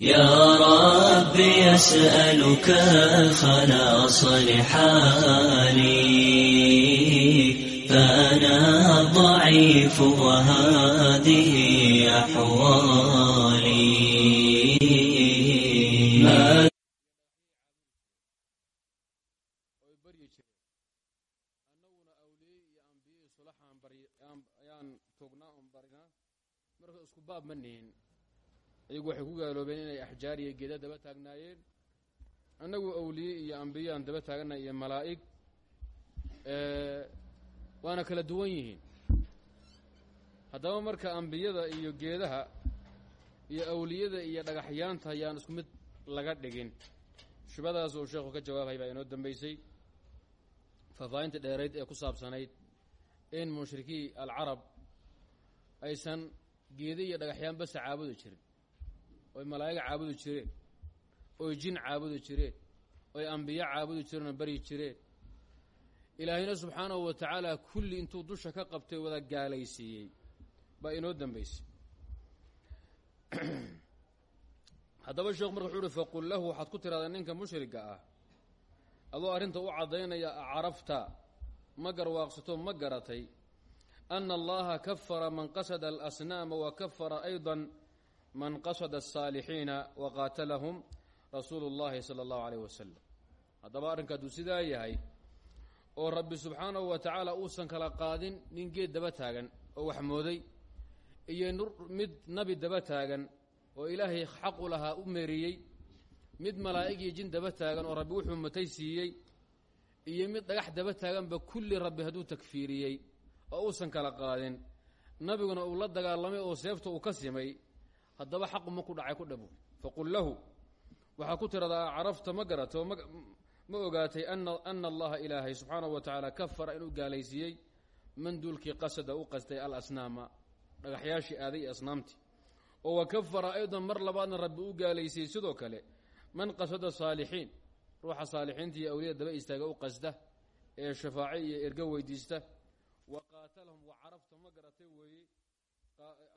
يا ربي يسألك خلاص لحالي فأنا ضعيف وهذه أحوالي ما baab ma nihin iyagu waxay ku gaaloobeen inay axjaar iyo geeda daba taagnaayeen. Annagu awliye iyo ambiye aan daba taaganay iyo malaa'ig waana kala duwan yihiin. Haddaba marka ambiyada iyo geedaha iyo awliyada iyo dhagaxyaanta ayaan isku mid laga dhigin. Shubadaas uu sheekhu ka jawaabay baa inoo dambaysay. Faahfaahinta dheerayd ee ku saabsanayd in mushrikii alcarab aysan geeda iyo dhagaxyaan basa caabudi jirin oy malaa'iga caabudi jireen oy jin caabudi jireen oy ambiyo caabudi jireen oo baryi jireen. Ilaahayna subxaanahu wa tacaala kulli intuu dusha ka qabtay wada gaalaysiiyey baa inoo dambaysay. Haddaba sheekhu marka wuxuu uhi faqul lahu waxaad ku tiraahdaa ninka mushriga ah adoo arrinta u caddaynaya carafta ma garwaaqsato ma garatay. Ana allaha kafara man qasada alasnaama wa kafara aydan man qasada asaalixiina wa qaatalahum rasuulu اllahi sala allahu alayh wasalam haddaba arrinka hadduu sidaa yahay oo rabbi subxaanahu wa tacaala uusan kala qaadin nin geed daba taagan oo wax mooday iyo mid nabi daba taagan oo ilaahay xaqu lahaa u meeriyey mid malaa'ig iyo jin daba taagan oo rabbi wuxuu matay siiyey iyo mid dhagax daba taaganba kulli rabbi hadduu takfiiriyey oo uusan kala qaadin nabiguna uu la dagaalamay oo seefta uu ka simay haddaba xaqu ma ku dhacay ku dhabu. Faqul lahu waxaa ku tiradaa carafta ma garato ma ogaatay ana allaha ilaahay subxaanahu wa tacaala kafara inuu gaalaysiiyey man duulkii qasada u qastay alasnaama dhagaxyaashii aaday iyo asnaamtii. Oo wa kafara aydan mar labaadna rabbi u gaalaysiiyey sidoo kale man qasada saalixiin ruuxa saalixiinta iyo awliyada daba istaaga u qasda ee shafaace iyo ergo weydiista wa qaatalahum wa carafta ma garatay weeye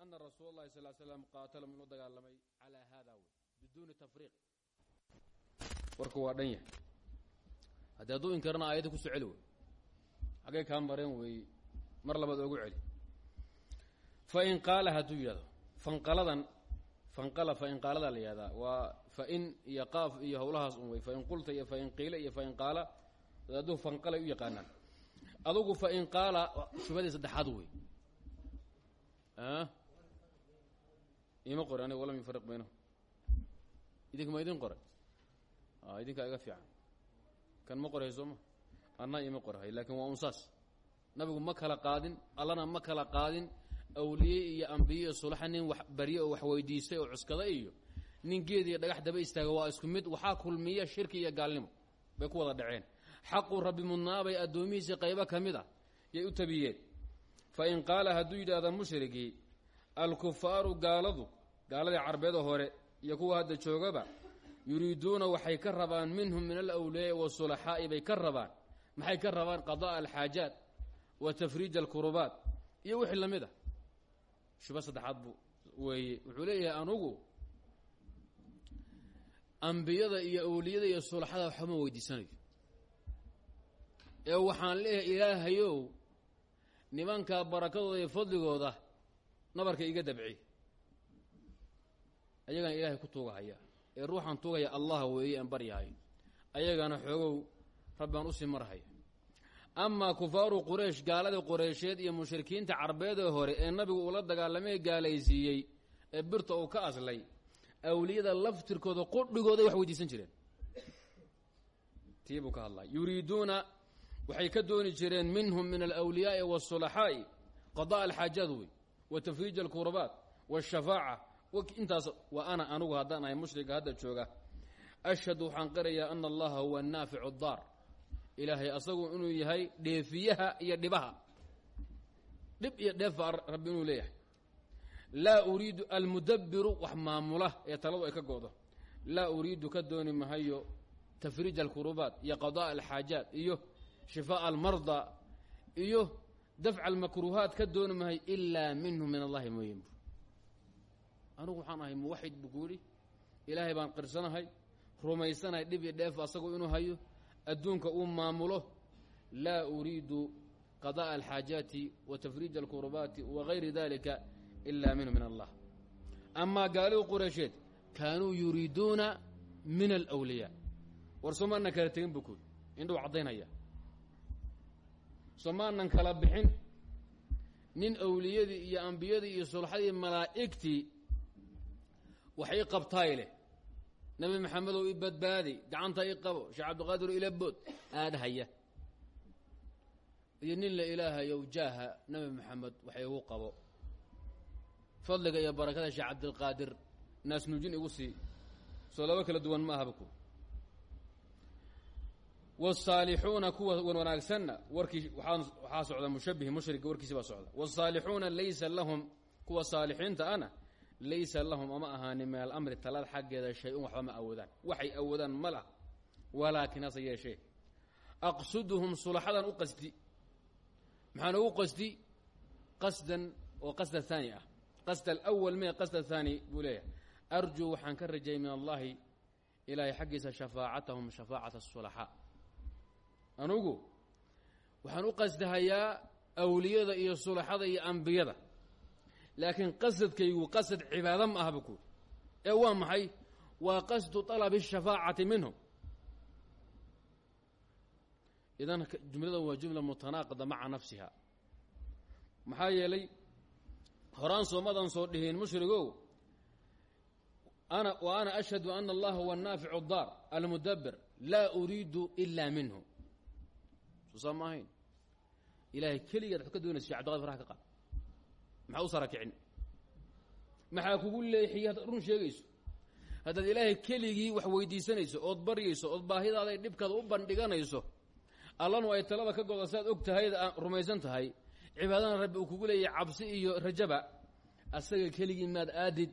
ana rasuul اllahi sal slam qaatalahum inuu dagaalamay calaa hada wey biduuni tafriiq. Warku waa dhan yahay. Haddii hadduu inkarana aayadda ku soo celi wey xaggay kaa mareen weeye mar labaad ogu celi. Fain qaala hadduu yidhahdo fanqaladan fanqala fain qaaladaa la yihahdaa waa fain iyo qaaf iyo howlahaas un wey fain qulta iyo fain qiila iyo fain qaala hadduu fanqalay u yaqaanaan. Adugu fain qaala shubadii saddexaad wey ima qori aniga walam yufariq baynahu. Idinka ma idin qoray idinkaa iga fiican. Kan ma qorhay sooma anna ima qorhay laakiin waa un saas nabigu ma kala qaadin allana ma kala qaadin awliye iyo ambiye iyo sulaxa nin wax barye oo wax weydiistay oo cuskada iyo nin geed iyo dhagax daba istaaga waa isku mid waxaa kulmiya shirki iyo gaalnimo. Bay ku wada dhaceen. Xaqu rabbi mudnaabay addoomihiisii qaybo ka mid a yay u tabiyeen fa in qaala hadduu yidhaahda mushrigii alkufaaru gaaladu gaaladii carbeeda hore iyo kuwa hadda joogaba yuriiduuna waxay ka rabaan minhum min alawliyaai wasulaxaa'i bay ka rabaan. Maxay ka rabaan qada'a alxaajaat wa tafriija alkurubaat. Iyo wixii la mid a shuba saddexaad bu weeye. Wuxuu leeyahay anugu ambiyada iyo awliyada iyo sulaxada waxbama weydiisanayo ee waxaan leeyahay ilaahayow nimankaa barakadooda iyo fadligooda nabarka iga dabci. Ayagana ilaahay ku tuugahaya. Ee ruuxaan tuugaya allah weeye aan baryahay. Ayagana xoogow rabbaan u sii marhaya amaa kufaaru quraysh gaaladii qureysheed iyo mushrikiinta carbeedee hore ee nabigu uula dagaalamay gaalaysiiyey ee birta uu ka aslay awliyada laftirkooda qudhigooday wax weydiisan jireen. Tii buu ka yuriiduuna waxay ka dooni jireen minhum min alawliyaa'i waasulaxaa'i qadaa alxaajaad wey wa tafriij alkurabaat waashafaaca intaas wa ana anugu haddaan ahay mushriga hadda jooga. Ashhadu waxaan qirayaa ana allaha huwa annaaficu daar ilaahay asagu inuu yahay dheefiyaha iyo dhibaha. Dhib iyo dheefa rabbi inuu leeyahay. Laa uriidu almudabbiru wax maamula ee taladu ay ka go'do laa uriidu ka dooni mahayo tafriij alkurubaat iyo qadaa alxaajaat iyo shifaa'a almardaa iyo dafca almakruuhaat ka dooni mahayo ilaa minhu min allahi mooyin anugu waxaan ahay muwaxid buu ku yidhi ilaahay baan qirsanahay rumaysanahay dhib iyo dheef asagu inuu hayo adduunka uu maamulo laa uriidu qada'a alxaajaati wa tafriija alkurbaati wa gayri dalika ila minhu min allah. Amaa gaalidii qureysheed kaanuu yuriiduuna min alwliyaa war soomaanan kala tegin bu kuy indhuu caddaynaya soomaanan kala bixin. Nin awliyadii iyo ambiyadii iyo sulxadii malaa'igtii waxay qabtaay leh. Nabi maxamedow i badbaadi gacanta i qabo sheekh cabdiqaadir ila bood aada haya. Iyo nin la ilaahayow jaaha nabi maxamed wax igu qabo. Fadliga iyo barakada sheekh cabdilqaadir naasnuujin igu sii. Soo laba kala duwan ma ahaba wsaalixuuna kuwa wanaagsanna warkii waxaa socda mushabihi mushriga warkiisi baa socda wsaalixuuna laysa lahum kuwa saalixiinta ana laysa lahum ama ahaanin min alamri talaad xaggeeda shay-un waxba ma awoodaan waxay awoodaan ma lah walaakin hase yeeshee aqsuduhum sulaxadan u qasdi maxaan ugu qasdi qasdan oo qasda haani ah qasda alwal mee qasda haani buu leeyahay arjuu waxaan ka rajay min allahi ilaahay xaggiisa shafaacatahum shafaacata sulaxaa anugu waxaan u qasdahayaa awliyada iyo sulaxada iyo ambiyada laakiin qasadkaygu qasad cibaado ma ahba ku ee waa maxay waa qasdu طalabi الshafaacati minhum idan jumlada waa jumla mutanaaqida maca nafsiha maxaa yeelay horaan soomadan soo dhihiin mushrigow ana wa ana ashhadu ana allaha huwa naaficu daar almudabir laa uriidu ila minhu suusaa ma ahayn ilaahay keligeed waxu ka doonaysa shek abdiqadir faraha ka qaad. Maxaa u sara kicin maxaa kugu leexiyey haddaad run sheegayso? Haddaad ilaahay keligii wax weydiisanayso ood baryayso ood baahidaada dhibkaada u bandhiganayso allanu ay talada ka goda siaad og rumaysan tahay cibaadana rabbi uu kugu leeyahay cabsi iyo rajaba. Asaga keligii maad aadid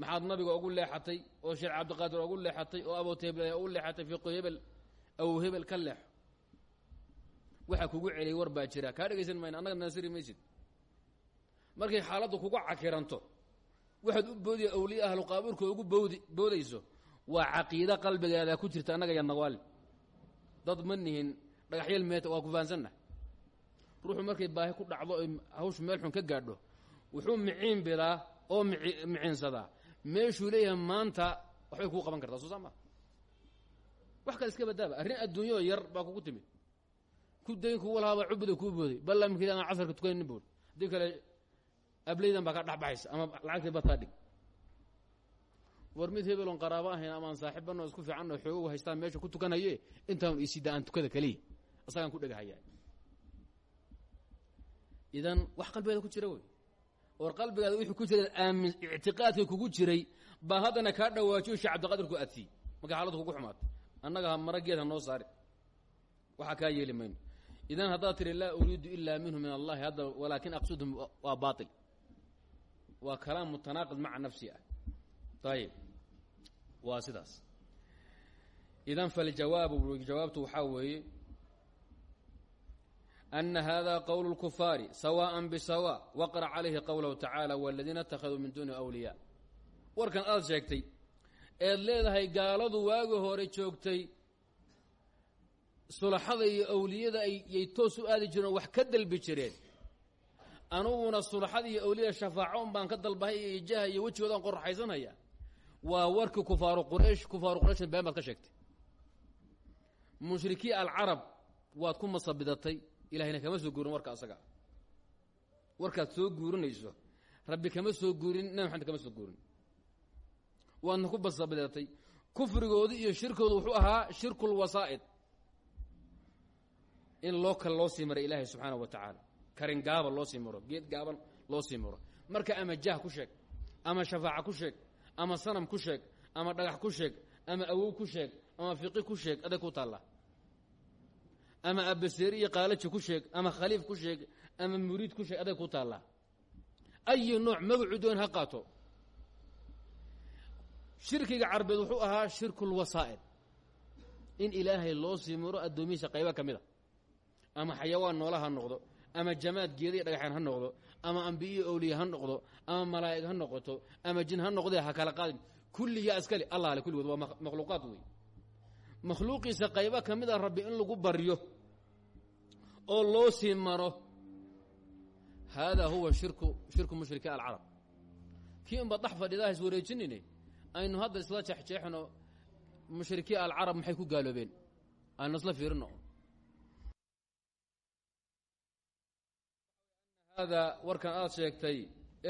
maxaad nabiga ugu leexatay oo sheekh cabdiqaadir ugu leexatay oo abotable ugu leexatay fiqo hebel aw hebel ka leexo waxaa kugu celiyay war baa jira. Kaa dhegaysan mayna annaga naasiri maysid markay xaaladdu kugu cakiranto waxaad u boodiya awliya ahlu qaabuurka ugu boodi boodayso waa caqiide qalbigeeda ku jirta annaga ya naqwaali dad ma nihin dhagaxyal meeta waa ku fahansanna. Ruuxu markay baahi ku dhacdo oy hawshu meel xun ka gaadho wuxuu miciin bidaa oo mici miciinsadaa meeshuu leeyahay maanta waxbay kuu qaban kartaa soo saa wax kale iska badaaba arrin adduunyao yar baa kugu timid ku dayn kugu lahaaba cubuda kuu booday ballamkii aan casarka tukanaynin bood. Haddii kale ableydan baa ka dhexbaxaysa ama lacagtii bataa dhig. War mid hebelon qaraabo ahayn amaan saaxiibanoo isku fiicanoo xoogow haystaan meesha ku tukanaye intaan isida aan tukada keliya asagaan ku dhegahaya idan wax qalbigeeda ku jira wey. Or qalbigaada wixii ku jira aamin ictiqaadka kugu jiray baa haddana kaa dhawaajiyo shee cabdiqadir ku adsiy markay xaaladdu kugu xumaatay. Annaga ha marageed ha noo saari waxaa kaa yeeli idan haddaad tiri laa uriidu ilaa minhu min allahi hadda walaakin aqsudhum waa baail waa kalaam mutanaaqid maca nafsi ah ayib waa sidaas idan faljawaabu jawaabtu waxaa weeye أن hذا qول الكفاar سواء بسواء وqرأ عalayhi qwله تaعaaلى والadiina اtakhaduu min duni أwliyaa warkan aad sheegtay eed leedahay gaaladu waagi hore joogtay sulaxada iyo awliyada ayay toos u aadi jireen wax ka dalbi jireen. Anuguna sulaxada iyo awliyada shafaaco baan ka dalbahay iyo jaha iyo wejigoodaan qorraxaysanaya. Waa warkii kufaaru quraysh kufaaru qurayshna been baad ka sheegtay. Mushrikii alcarab waad ku masabidatay. Ilahayna kama soo guurin warka asaga. Warkaad soo guurinayso. Rabbi kama soo guurin nabi maxamed kama soo guurin. Waadna ku basabidatay kufrigoodi iyo shirkoodu wuxuu ahaa shirkul wasaa'id in loo kale loo sii maray ilaahay subxaana wa tacaala. Karin gaaba loo sii maro geed gaaban loo sii maro. Marka ama jah ku sheeg ama shafaaca ku sheeg ama sanam ku sheeg ama dhagax ku sheeg ama awow ku sheeg ama fiqi ku sheeg adag ku taalla. Ama abaseeri iyo qaalaji ku sheeg ama khaliif ku sheeg ama muriid ku sheeg adag ku taallaa ayi nooc magacuu doon ha qaato. Shirkiga carbeed wuxuu ahaa shirkul wasaa'id. In ilaahay loo sii maro addoomihiisa qayba ka mid a ama xayawaan noola ha noqdo ama jamaad geediya dhagaxeen ha noqdo ama ambiyo owliya ha noqdo ama malaa'ig ha noqoto ama jin ha noqdee ha kala qaadin. Kulliyaa iskale allah ale kulligood waa makhluuqaad wey makhluuqiisa qaybo ka mid a rabbi in lagu baryo oo loo sii maro haadaa huwa shirku shirku mushriki alcarab. Kii unba dax fadhidaa is wareejinine aynu hadda isla jeexjeexno mushrikii alcarab maxay ku gaaloobeen? Aynu isla fiirino haadaa warkan aad sheegtay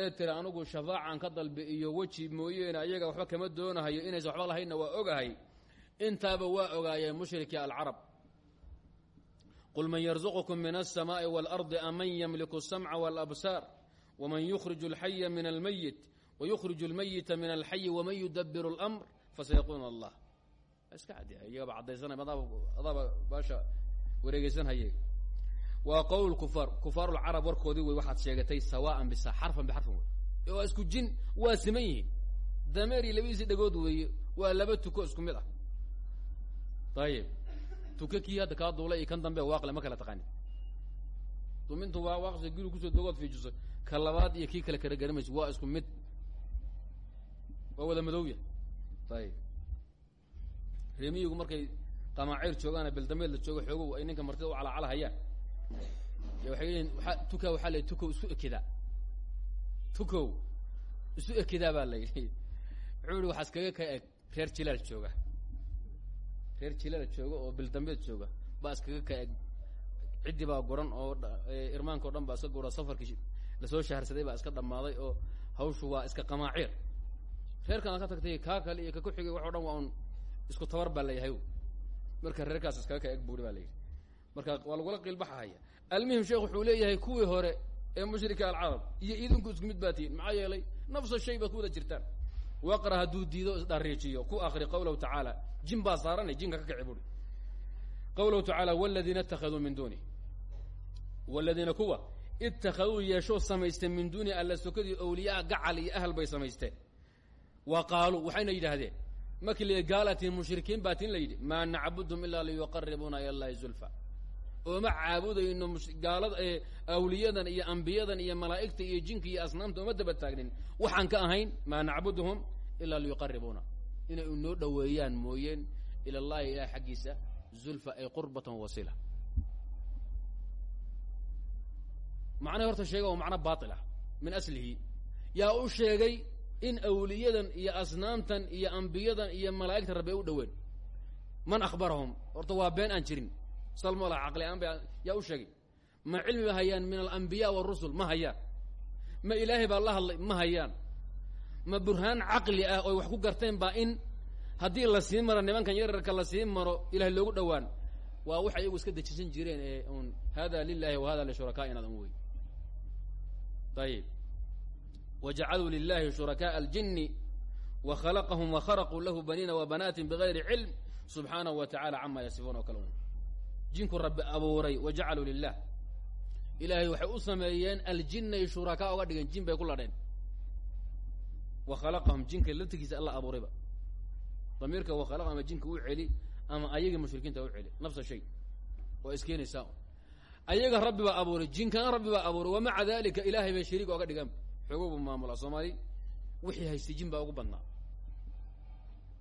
ee tiri anigu shafaacan ka dalbi iyo weji mooyeene ayaga waxba kama doonahayo inaysan waxba lahaynna waa ogahay. Intaaba waa ogaayeen mushrikii alcarab. Qul man yarzuqukum min alsamaa'i waalardi aman yamliku asamca walabsaar waman yukhriju alxaya min almeyit wayukhriju almeyita min alxayi waman yudabiru اlamr fasayaquuna allah. Iska cadiyaga bacadaysanay adaaba baasha wareegeysanhayay waa qowl kufaar kufaar lcarab warkoodii wey waxaad sheegatay sawaan bisa xarfan bixarfan wey waa isku jin waa siman yihiin. Dameer iyo labadiisii dhagood weeye waa laba tuko isku mid ah. Ayib tuko kii hadda kaa duula iyo kan dambe waaqle ma kala taqaanid. Dumintu waa waaqsi guri ku soo dogood fiijiso ka labaad iyo kii kale kala garamayso waa isku mid. Waa wada madowya. Ayib reemiyigu markay qamaaceyr joogaana beldameed la joogo xoogow ay ninka martida u calacalahayaan waxay leeyiin waa tuka waxaa la tukow isu ekedaa tukow isu ekedaa baa la yidhi. Wuxuu yihi waxaa iskaga ka eg reer jilaal jooga. Reer jilaal jooga oo bildambeed jooga baa iskaga ka eg. Ciddii baa goran oo irmaanka o dhan baa iska gora safarkii la soo shaharsaday baa iska dhammaaday oo hawshu waa iska qamaaciir. Reerkan ka tagtay kaa kale iyo ka ku xigay wax o dhan waa un isku tabar baa la yahay. Marka reerkaas iskaga ka eg buuri baa la yidhi marka waa lagula qiilbaxahaya almuhim sheekh wuxuu leeyahay kuwii hore ee mushrika alcarab iyo idinku isku mid baa tihiin maxaa yeelay nafsa shay baad ku wada jirtaan waqra hadduu diido isdhariijiyo ku akri qawlahu tacaala. Jin baa saaranay jinka ka kaci buri. Tacaala waladiina ittakhaduu min duuni. Waladiina kuwa? Ittakhaduu yeeshoo samaysteen min duuni alla sokadii awliyaa gacal iyo ahal bay samaysteen. Wa qaaluu waxayna yidhaahdeen markii la gaalatiin mushrikiin baa tin la yidhi maa nacbudhum ilaa liyuqaribuuna ila llahi zulfa ooma caabudayno gaalada awliyadan iyo ambiyadan iyo malaa'igta iyo jinka iyo asnaamta ooma daba taagnin. Waxaan ka ahayn maa nacbuduhum ilaa liyuqaribuuna inay inoo dhoweeyaan mooyeen ila llahi ilaah xaggiisa zulfa ay qurbatan wasila. Macnaha horta sheega waa macno baatil ah min aslihi. Yaa u sheegay in awliyadan iyo asnaamtan iyo ambiyadan iyo malaa'igta rabbi u dhoween. Man akhbarahum? Horta waa been aan jirin salmola caqli aan ba yaa u sheegay. Ma cilmi ba hayaan min alambiya warusul ma hayaan. Ma ilaahay baa la hadlay ma hayaan. Ma burhaan caqli ah oy wax ku garteen baa in haddii la sii maro nimankan yararka la sii maro ilahay loogu dhowaan. Waa wax ayagu iska dejisan jireen ee un hada lilahi wa hada lishurakaa'ina un wey ayib wajacaluu lilahi shurakaءa aljini wa khalaqahum wa kharaquu lahu baniina wa banaatin bigayri cilm subxaanahu wa tacala cama yasifuun oo kale jinku rabbi abuuray wa jacaluu lilah ilaahay waxay u sameeyeen aljinay shurakaa oga dhigeen jin bay ku ladheen. Wa khalaqahum jinka laftigiisa alla abuurayba. Damiirka wa khalaqa ama jinka u celi ama ayagii mushrikiinta u celi nafsa shay. Waa iskeenaysaa ayaga rabbi baa abuuray jinkana rabbi baa abuuray wamaca dalika ilaahay bay shariiga oga dhigaan xoogobu maamulaa soomaali wixii haystay jin baa ugu badnaa.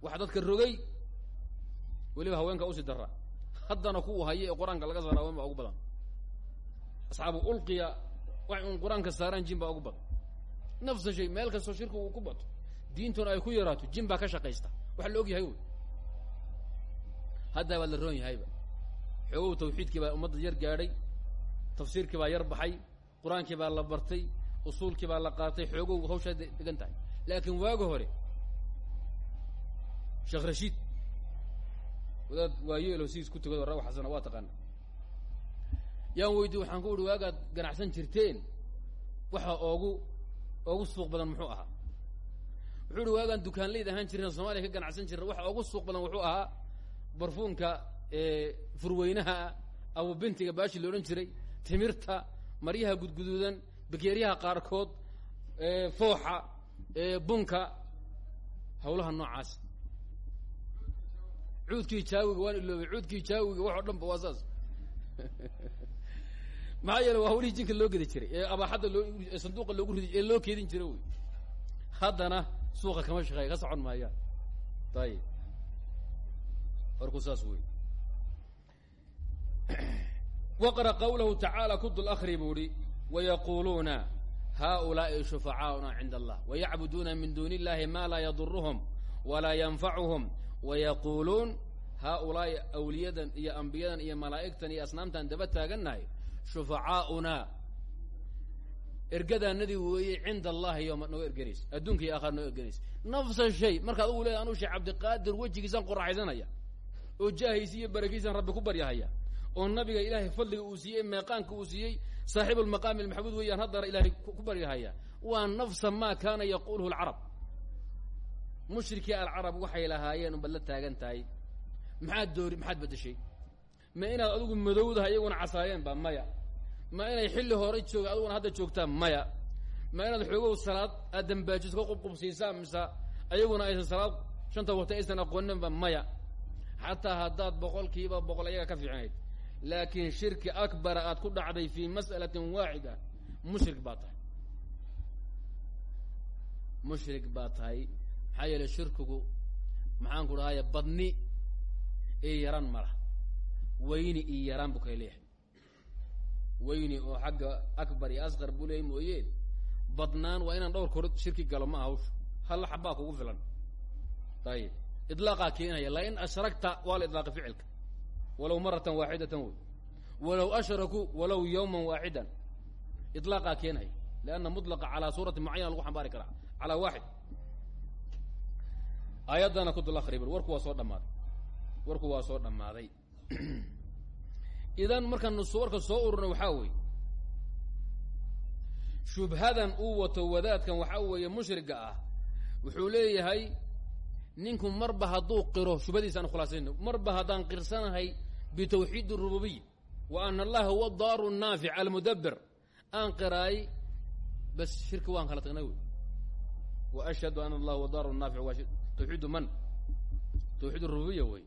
Waxa dadka rogay weliba haweenka u sii daraa haddana kuwa haya ee qur'aanka laga saara baa ugu badan. Asxaabu ulqiya waxay un qur'aanka saaraan jin baa ugu badan. Nafsa shay meel kastoo shirku uu ku bato. Diintuna ay ku yaraato jin baa ka shaqaysta. Waxa la og yahay wey haddaa la roon yahayba. Xoogow tawxiidkii baa ummadda yar gaadhay tafsiirkii baa yar baxay qur'aankii baa la bartay usuulkii baa la qaatay xoogow hawshaa degan tahay. Laakiin waaga hore sheekh wadaad waayeelo sidiis ku tugado rawa xasana waa taqaana yaan weydiy waxaan ku uhi waagaad ganacsan jirteen? Waxa oogu oogu suuq badan muxuu ahaa? Wuxuu uhi waagaan dukaanleyd ahaan jireen soomaliya ka ganacsan jirna waxa oogu suuq badan wuxuu ahaa barfuunka furweynaha abu bintiga baashi la odhan jiray timirta maryaha gudguduudan bakeeryaha qaarkood fooxa bunka hawlaha noocaas cuudkii jaawiga waan iloobay cuudkii jaawiga wax o dhan ba waa saas maxaa yeele waa hawlihii jinka loo gedi jiray ee abaaxadda loo sanduuqa loogu ridi ee loo keedin jira wey haddana suuqa kama shaqeeya ka socon maayaan ayib warku saas wey waqra qawlahu tacaala ku dul akri buu hi wayaquuluuna haؤulaaءi shufacaaؤuna cinda allah wayacbuduuna min duuni illahi ma laa yaduruhum walaa yanfacuhum wayaquuluun haaulaa'i awliyadan iyo ambiyadan iyo malaa'igtan iyo asnaamtan daba taagannahay shufacaaؤunaa ergadaanadii weeye cinda allahi yoma noo erganaysa adduunka iyo aakhara noo erganaysa nafsa shay markaad ugu leedahay anuu sheekh cabdiqaadir wejigiisaan qoraxaysanaya oo jaahiisi iyo barakiisaan rabbi ku baryahaya oo nabiga ilaahay fadliga uu siiyey meeqaanka uu siiyey saaxibu lmaqaami almaxmuud weeyaan haddana ilaahay ku baryahaya waa nafsa maa kaana yaquuluhu alcarab mushrikii alcarab waxay lahaayeen unbaad la taagan tahay maxaad doori maxaad beddeshay? Ma inaad adigu madowdaha iyaguna casaayeen ba maya. Ma inay xilli hore jooga adiguna hadda joogtaa maya. Ma inaad xoogow salaad aad dambaajiso ka qubqubsiisaa mise ayaguna aysan salaad shanta waqti aysan aqooninba maya. Xataa haddaad boqol kiiba boqol ayaga ka fiicnayd. Laakiin shirki akbara aad ku dhacday fii mas'alatin waaxida mushrik baa mushrik baa tahay maxaa yeelay shirkigu maxaan ku dhahaye badni iyo yaran mala weyni iyo yaraan buu kala leeyahay. Weyni oo xagga akbar iyo asqar buu leeyay mooyeen badnaan waa inaan dhowr kor shirki galo ma hawsha hal xabaa kugu filan. Ayib idlaaqaa keenaya lain ashragta waa la idlaaqi ficilka maratan waaxidatan wey walow ashrakuu yawman waaxidan. Ilaaqaa keenaya lianna mutlaqa calaa suurati mucayana lagu xambaari karaa. Calaa aayaddana ku dul akri warku waa soo dhammaaday. Warku waa soo dhammaaday. Idan markaanu warka soo ururna waxaa weeye shubhadan uu wato wadaadkan waxaa weeye mushriga ah wuxuu leeyahay ninku marba hadduu qiro shubhadiisa aan khulaasayno marba haddaan qirsanahay bitawxiid rububiy wa ana allaha huwa daaru naafic almudabir aan qiraay bas shirki waan kala tagnay wa ashhadu ana allah huwa daaru naafic tawxiidu man? Tawxiid rububiya wey.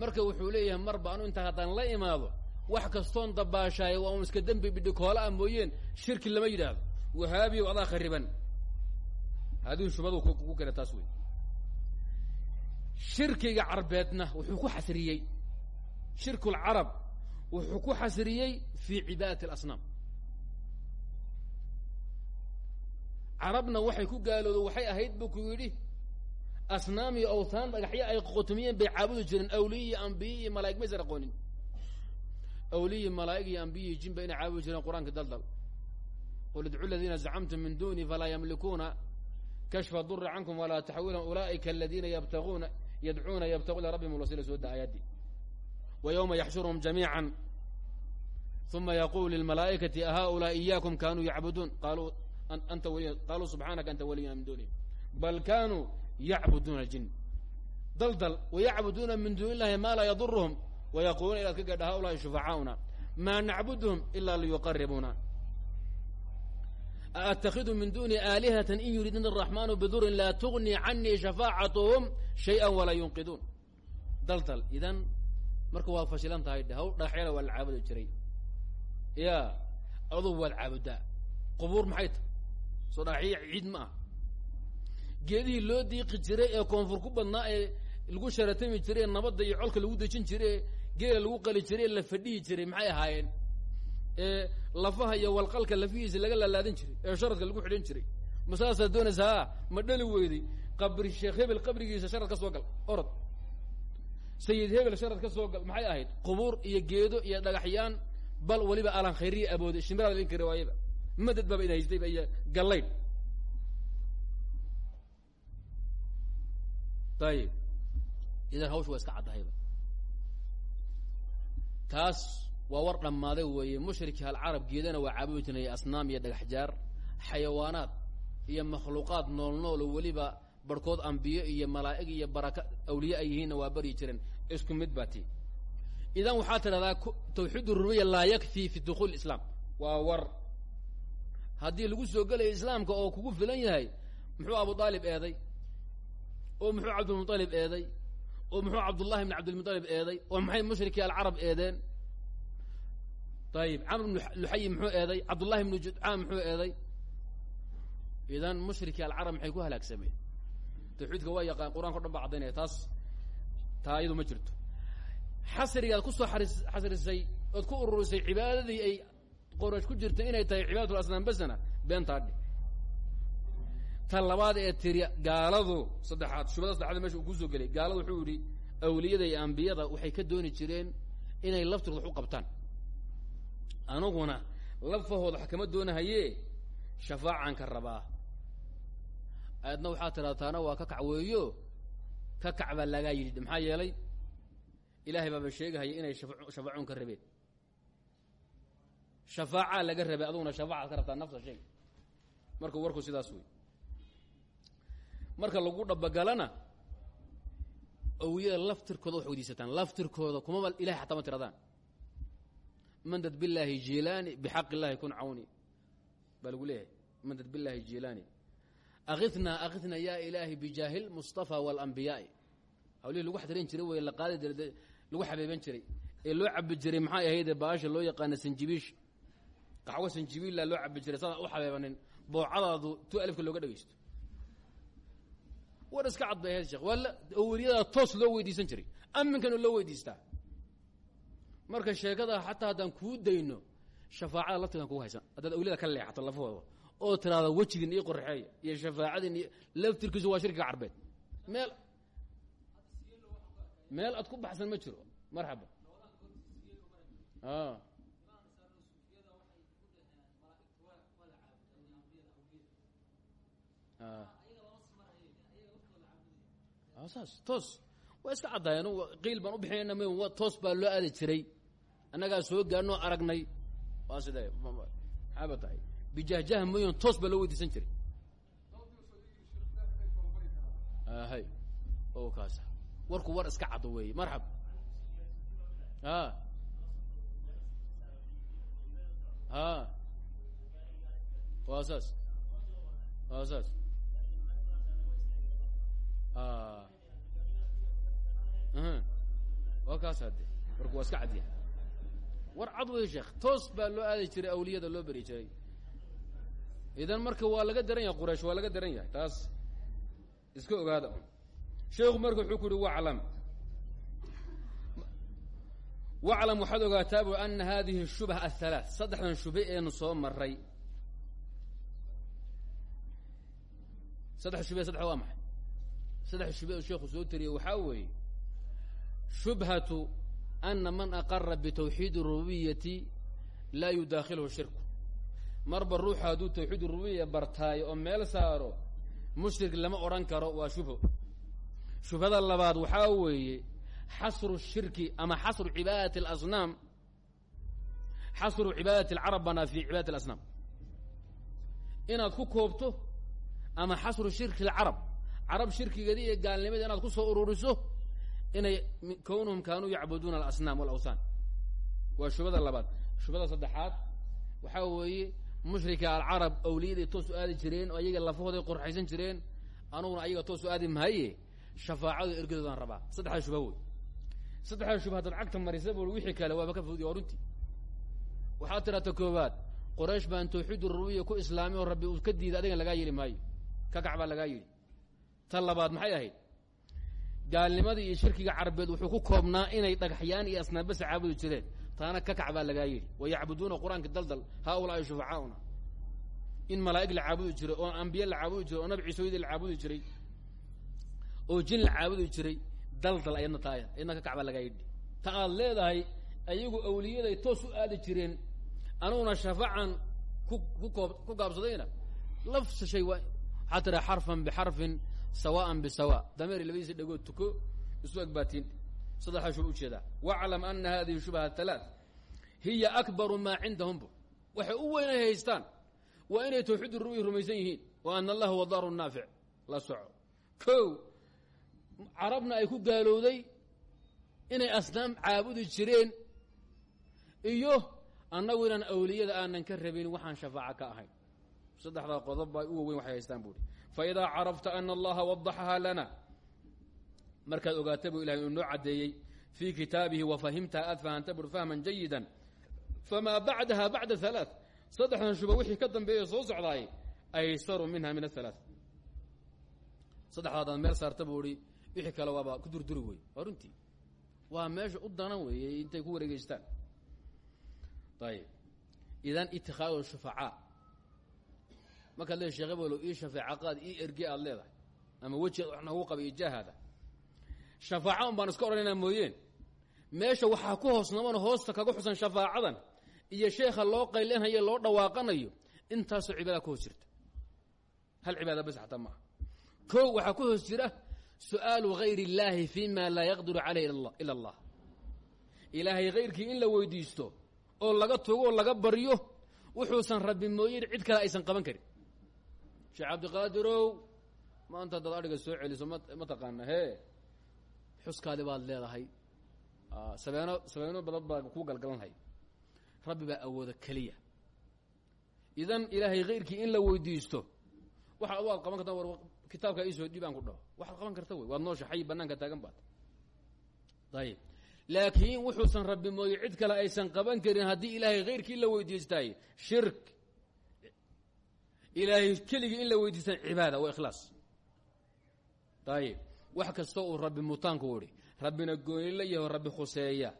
Marka wuxuu leeyahay marba anu intaa haddaan la imaado wax kastoon dabaashaayo waa un iska dembi bidhikoola a mooyeen shirki lama yidhaahdo. Wahaabiyow adaa khariban. Haadihi shubadu ku kena taas wey. Shirkiga carbeedna wuxuu ku xasriyey. Shirku lcarab wuxuu ku xasriyey fii cibaadati alasnaam. Carabna waxay ku gaaloodo waxay ahayd buu ku yidhi asnaam iyo awthaan dhagaxyo ay qotomiyeen bay caabudi jireen. Awliya iyo ambiye iyo malaa'ig maysan aqoonin awliyi malaa'ig iyo ambiye iyo jinba inay caabudi jireen qur'aanka daldal. Qul idcu ladiina zacamtum min duni falaa yamlikuuna kashfa duri cankum walaa taxwiilan ulaa'ika aladiina yabtaguuna yadcuuna yabtaguuna rabbihim alwasila soo da aayaddii wa yowma yaxshuruhum jamiica uma yaqulu lilmalaa'ikati ahaulaa iyaakum kanuu yacbuduun? Qaluu anta waliy subxaanaka anta waliyuna min dunihim bal kanuu yacbuduuna aljin. Daldal wayacbuduuna min duuni illahi maa laa yaduruhum wayaquluuna ilaad ka gaadha haulaai shufacaauna. Maa nacbuduhum ilaa liyuqaribuuna aatakidu min duni aalihatan in yuridna araxmaanu bidurin laa tugni canii shafaacatuhum shay-an walaa yunqiduun. Daldal idan marka waad fashilan tahay dhe hawl dhagaxyada waa jiray. Ya adugu waad caabudaa. Qubuur maxay tahay soo geedihii loo diiqi jiray ee koonfur ku badnaa ee lagu sharatami jiray ee nabadda iyo colka lagu dejin jiray ee geela lagu qali jiray ee la fadhihi jiray maxay ahaayeen? Ee lafaha iyo walqalka lafihiisa laga lalaadin jiray ee sharadka lagu xidhan jiray. Ma saasaad doonaysaa ma dhali weyday. Qabri sheekh hebel qabrigiisa sharad ka soo gal orod. Sayid hebel sharad ka soo gal maxay ahayd? Qubuur iyo geedo iyo dhagaxyaan bal weliba alan khayriya aboode shimbiraad la inkari waayaba madad baaba ina haystayba iyo gallaydh ayib idan hawsha waa iska caddahayba taas waa war dhammaaday weeye. mushriki alcarab geedana waa caabudi jirnay asnaam iyo dhagax jaar xayawaanaad iyo makhluuqaad nool nool oo weliba barhkood ambiye iyo malaa'ig iyo baraka awliye ay waa baryi jireen. isku mid baa idan waxaa tidhahdaa tawxiid rubiya laa yakfi fi dukuul islaam. Waa war. Haddii lagu soo gelaya islaamka oo kugu filan yahay muxuu abu aalib eeday oo muxuu cabdilmualib eeday oo muxuu cabdullahi bn cabdilmualib eeday oo maxay mushrikii alcarab eedeen? Ayib camr bnu luxayi muxuu eeday cabdullahi bnu judcaan muxuu eeday. Idan mushriki alcarab maxay ku halaagsameen? Tawxiidka waa yaqaan qur'aanka o dhan baa caddaynaya taas taa iyadu ma jirto. Xasrigaad ku soo aris xasrisay ood ku ururisay cibaadadii ay qoraysh ku jirta inay tahay cibaadatul asnaam basana beentaa dhe ta labaad ee tiri gaaladu saddexaad shubada saddexaad meesha uu ku soo gelay gaaladu wuxuu yidhi awliyada iyo ambiyada waxay ka dooni jireen inay laftooda wax u qabtaan. Aniguna lafahooda wax kama doonahaye shafaacaan ka rabaa. Aadna waxaa tidhaataana waa ka kac weeyo ka kac baa lagaa yidhi maxaa yeelay ilaahay baaba sheegahaya inay shafaacuun ka rabeen. Shafaacaa laga rabay aduguna shafaacaad ka rabtaa nafsa shay. Marka warku sidaas wey marka lagu dhabagalana awliyada laftirkooda wax weydiisataan laftirkooda kumaba ilahay xataa ma tiradaan. Mandad billaahi jilaani bixaq illahi kun cawni baa lagu leeyahay. Mandad billaahi jilaani akitnaa akitna yaa ilaahi bijaahi lmustafa walambiyaai hawlihii lagu xadirin jiray wey la qaadi jiray lagu xabeeban jiray. Ee loo cabi jiray maxay ahayde baasha loo yaqaana sanjibiish? Qaxwo sanjibiilla loo cabi jiray sadaa u xabeebanin boocadaadu tu alifka looga dhegeysto war iska cad bay ahayd sheekh waa aweliyada toos loo weydiisan jiray. Aminkana loo weydiistaa. Marka sheekada xataa haddaan kuu dayno shafaacada laftigan kugu haysan haddaad awliyada ka leexato lafahooda oo tiraada wejigin iyo qorxeeya iyo shafaacadin iyo laftirkiisu waa shirkiga carbeed. Meel meel aad ku baxsan ma jiro. Marxaba saas toos. Waa iska caddaayeen baan u bixinayna m toos baa loo aadi jiray. Annagaa soo gaadhnoo aragnay. Waa sidee maxaaba tahay? Bijahjah mayon toos baa loo weydiisan jiray. Hay o kaasa warku war iska caddo weeye marxab a a waa saas. Waa saas waa kaas hadde warku waa iska cadya war cad wey sheekh. Toos baa loo aadi jiray awliyada loo beri jiray. Idan marka waa laga daran yahay quraysh waa laga daran yahay. Taas iska ogaada sheekhu marka wuxuu ku uhi waclam waclam waxaad ogaataa bu ana hadihi shubha ahalaa saddexdan shube eenu soo maray saddex shube saddex waa maxay? Saddex shube u soo tariyey waxaa weeye shubhatu ana man aqara bitawxiid rububiyati laa yudaakhiluhu shirku. Marba ruuxa hadduu tawxiid rububiya bartaayo oo meel saaro mushrik lama odhan karo waa shubho shubhada labaad waxaa weeye xasru shirki ama xasru cibaadati alasnaam. Xasru cibaadati alcarab banaa fi cibaadati alasnaam. Inaad ku koobto ama xasru shirki alcarab. Carab shirkigeedii iyo gaalnimadii inaad ku soo ururiso inay kownuhum kaanuu yacbuduuna alasnaam walawthaan waa shubhada labaad. Shubhada saddexaad waxaa weeye mushrika alcarab awliyaday toos u aadi jireen oo ayaga lafahooday qorxaysan jireen anuguna ayaga toos u aadi mahaye shafaacadu ergadoodaan rabaa. Saddexdaa shubha wey. Saddexdaa shubha haddaad cagta marisa bu wixii kale waaba ka fudi waa runtii waxaad tiraata koowaad qoraysh baan tawxiid rububiya ku islaamay oo rabbi uu ka diiday adigan lagaa yeli maayo. Ka kac baa lagaa yidhi ta labaad maxay ahayd gaalnimadii iyo shirkiga carabeed wuxuu ku koobnaa inay dhagaxyaan iyo asnaabasa caabudi jireen. Taana ka kac baa lagaa yidhi wa yacbuduuna qur'aanka daldal haaulaai shufacaauna in malaa'ig la caabudi jiray oo ambiye la caabudi jiray oo nabi ciisoydi la caabudi jiray oo jin la caabudi jiray daldal ayadna taaya ayadna ka kac baa lagaa yidhi. Ta aad leedahay ayagu awliyaday toos u aadi jireen aniguna shafaacan ku ku koob ku gaabsadayna. Lafsa shay waa waxaa tiraa xarfan bixarfin sawaan bisawa. Dameer labadiisa dhegood tuko isu egbaatiin saddexdaa shub u jeedaa waclam ana hadihi shubha halaaث hiya akbaru maa cindahumbu waxay u weynay haystaan. Waa inay tawxiid rubiy rumaysan yihiin. Wa ana allaha huwa daaru naafic. La soco. Ko carabna ay ku gaalowday inay asnaam caabudi jireen iyo annagu inaan awliyada aanan ka rabin waxaan shafaaca ka ahayn. Saddexdaa qodob baa u waweyn waxay haystaan buuhi faidaa carafta ana allaha wadaxahaa lana markaad ogaata buu ilahay inuu noo caddeeyey fii kitaabihi wa fahimtaha aad fahamta bur fahman jayidan famaa bacdaha bacda halaaث saddexdan shuba wixii ka dambeeya soo socdaay aysaru minha min ahalaaث saddexdaadaad meel saarta buu ihi wixii kale waaba ku durduri wey waa runtii waa meesha u danan weeye intay ku wareegeystaan ayib idan itikaadu shufacaa markaad leeda sheekh ebelo ii shafeeca qaad ii erge aad leedahay. Ama wejigaad wax nagu qaba shafaaca un baan iska odhanaynaa mooyeen. Meesha waxaa ku hoosnaman hoosta kaga xusan shafaacadan iyo sheekha loo qaylinhayo loo dhawaaqanayo intaasoo cibaada ku jirta. Hal cibaada bas xataa maaha ko waxaa ku hoos jira su'aalu gayr اllaahi fi ma laa yaqdiru caleyh ila allah. Ilaahay hayrkii in la weydiisto oo laga togo oo laga baryo wuxuusan rabbi mooyin cid kale aysan qaban karin sheekh cabdiqaadirow maanta haddaad adhiga soo celiso ma ma taqaana hee xuskaadi baad leedahay. Sabeeno sabeeno badan baa kuu galgalanhay. Rabbi baa awooda keliya. Idan ilaahay hayrkii in la weydiisto waxa waad qaban karta war kitaabka iisoo dhib aan ku dhaho. Waxaad qaban karta wey waad noosha xayi banaanka taagan baad. Ayib laakiin wuxuusan rabbi mooye cid kale aysan qaban karin haddii ilaahay hayrkii in la weydiistaay shirk ilaahay keligii in la weydiistaa cibaada waa ikhlaas. Ayib wax kasta uu rabbi mutaanku idhi rabbina gooni la yaho rabbi khuseeya.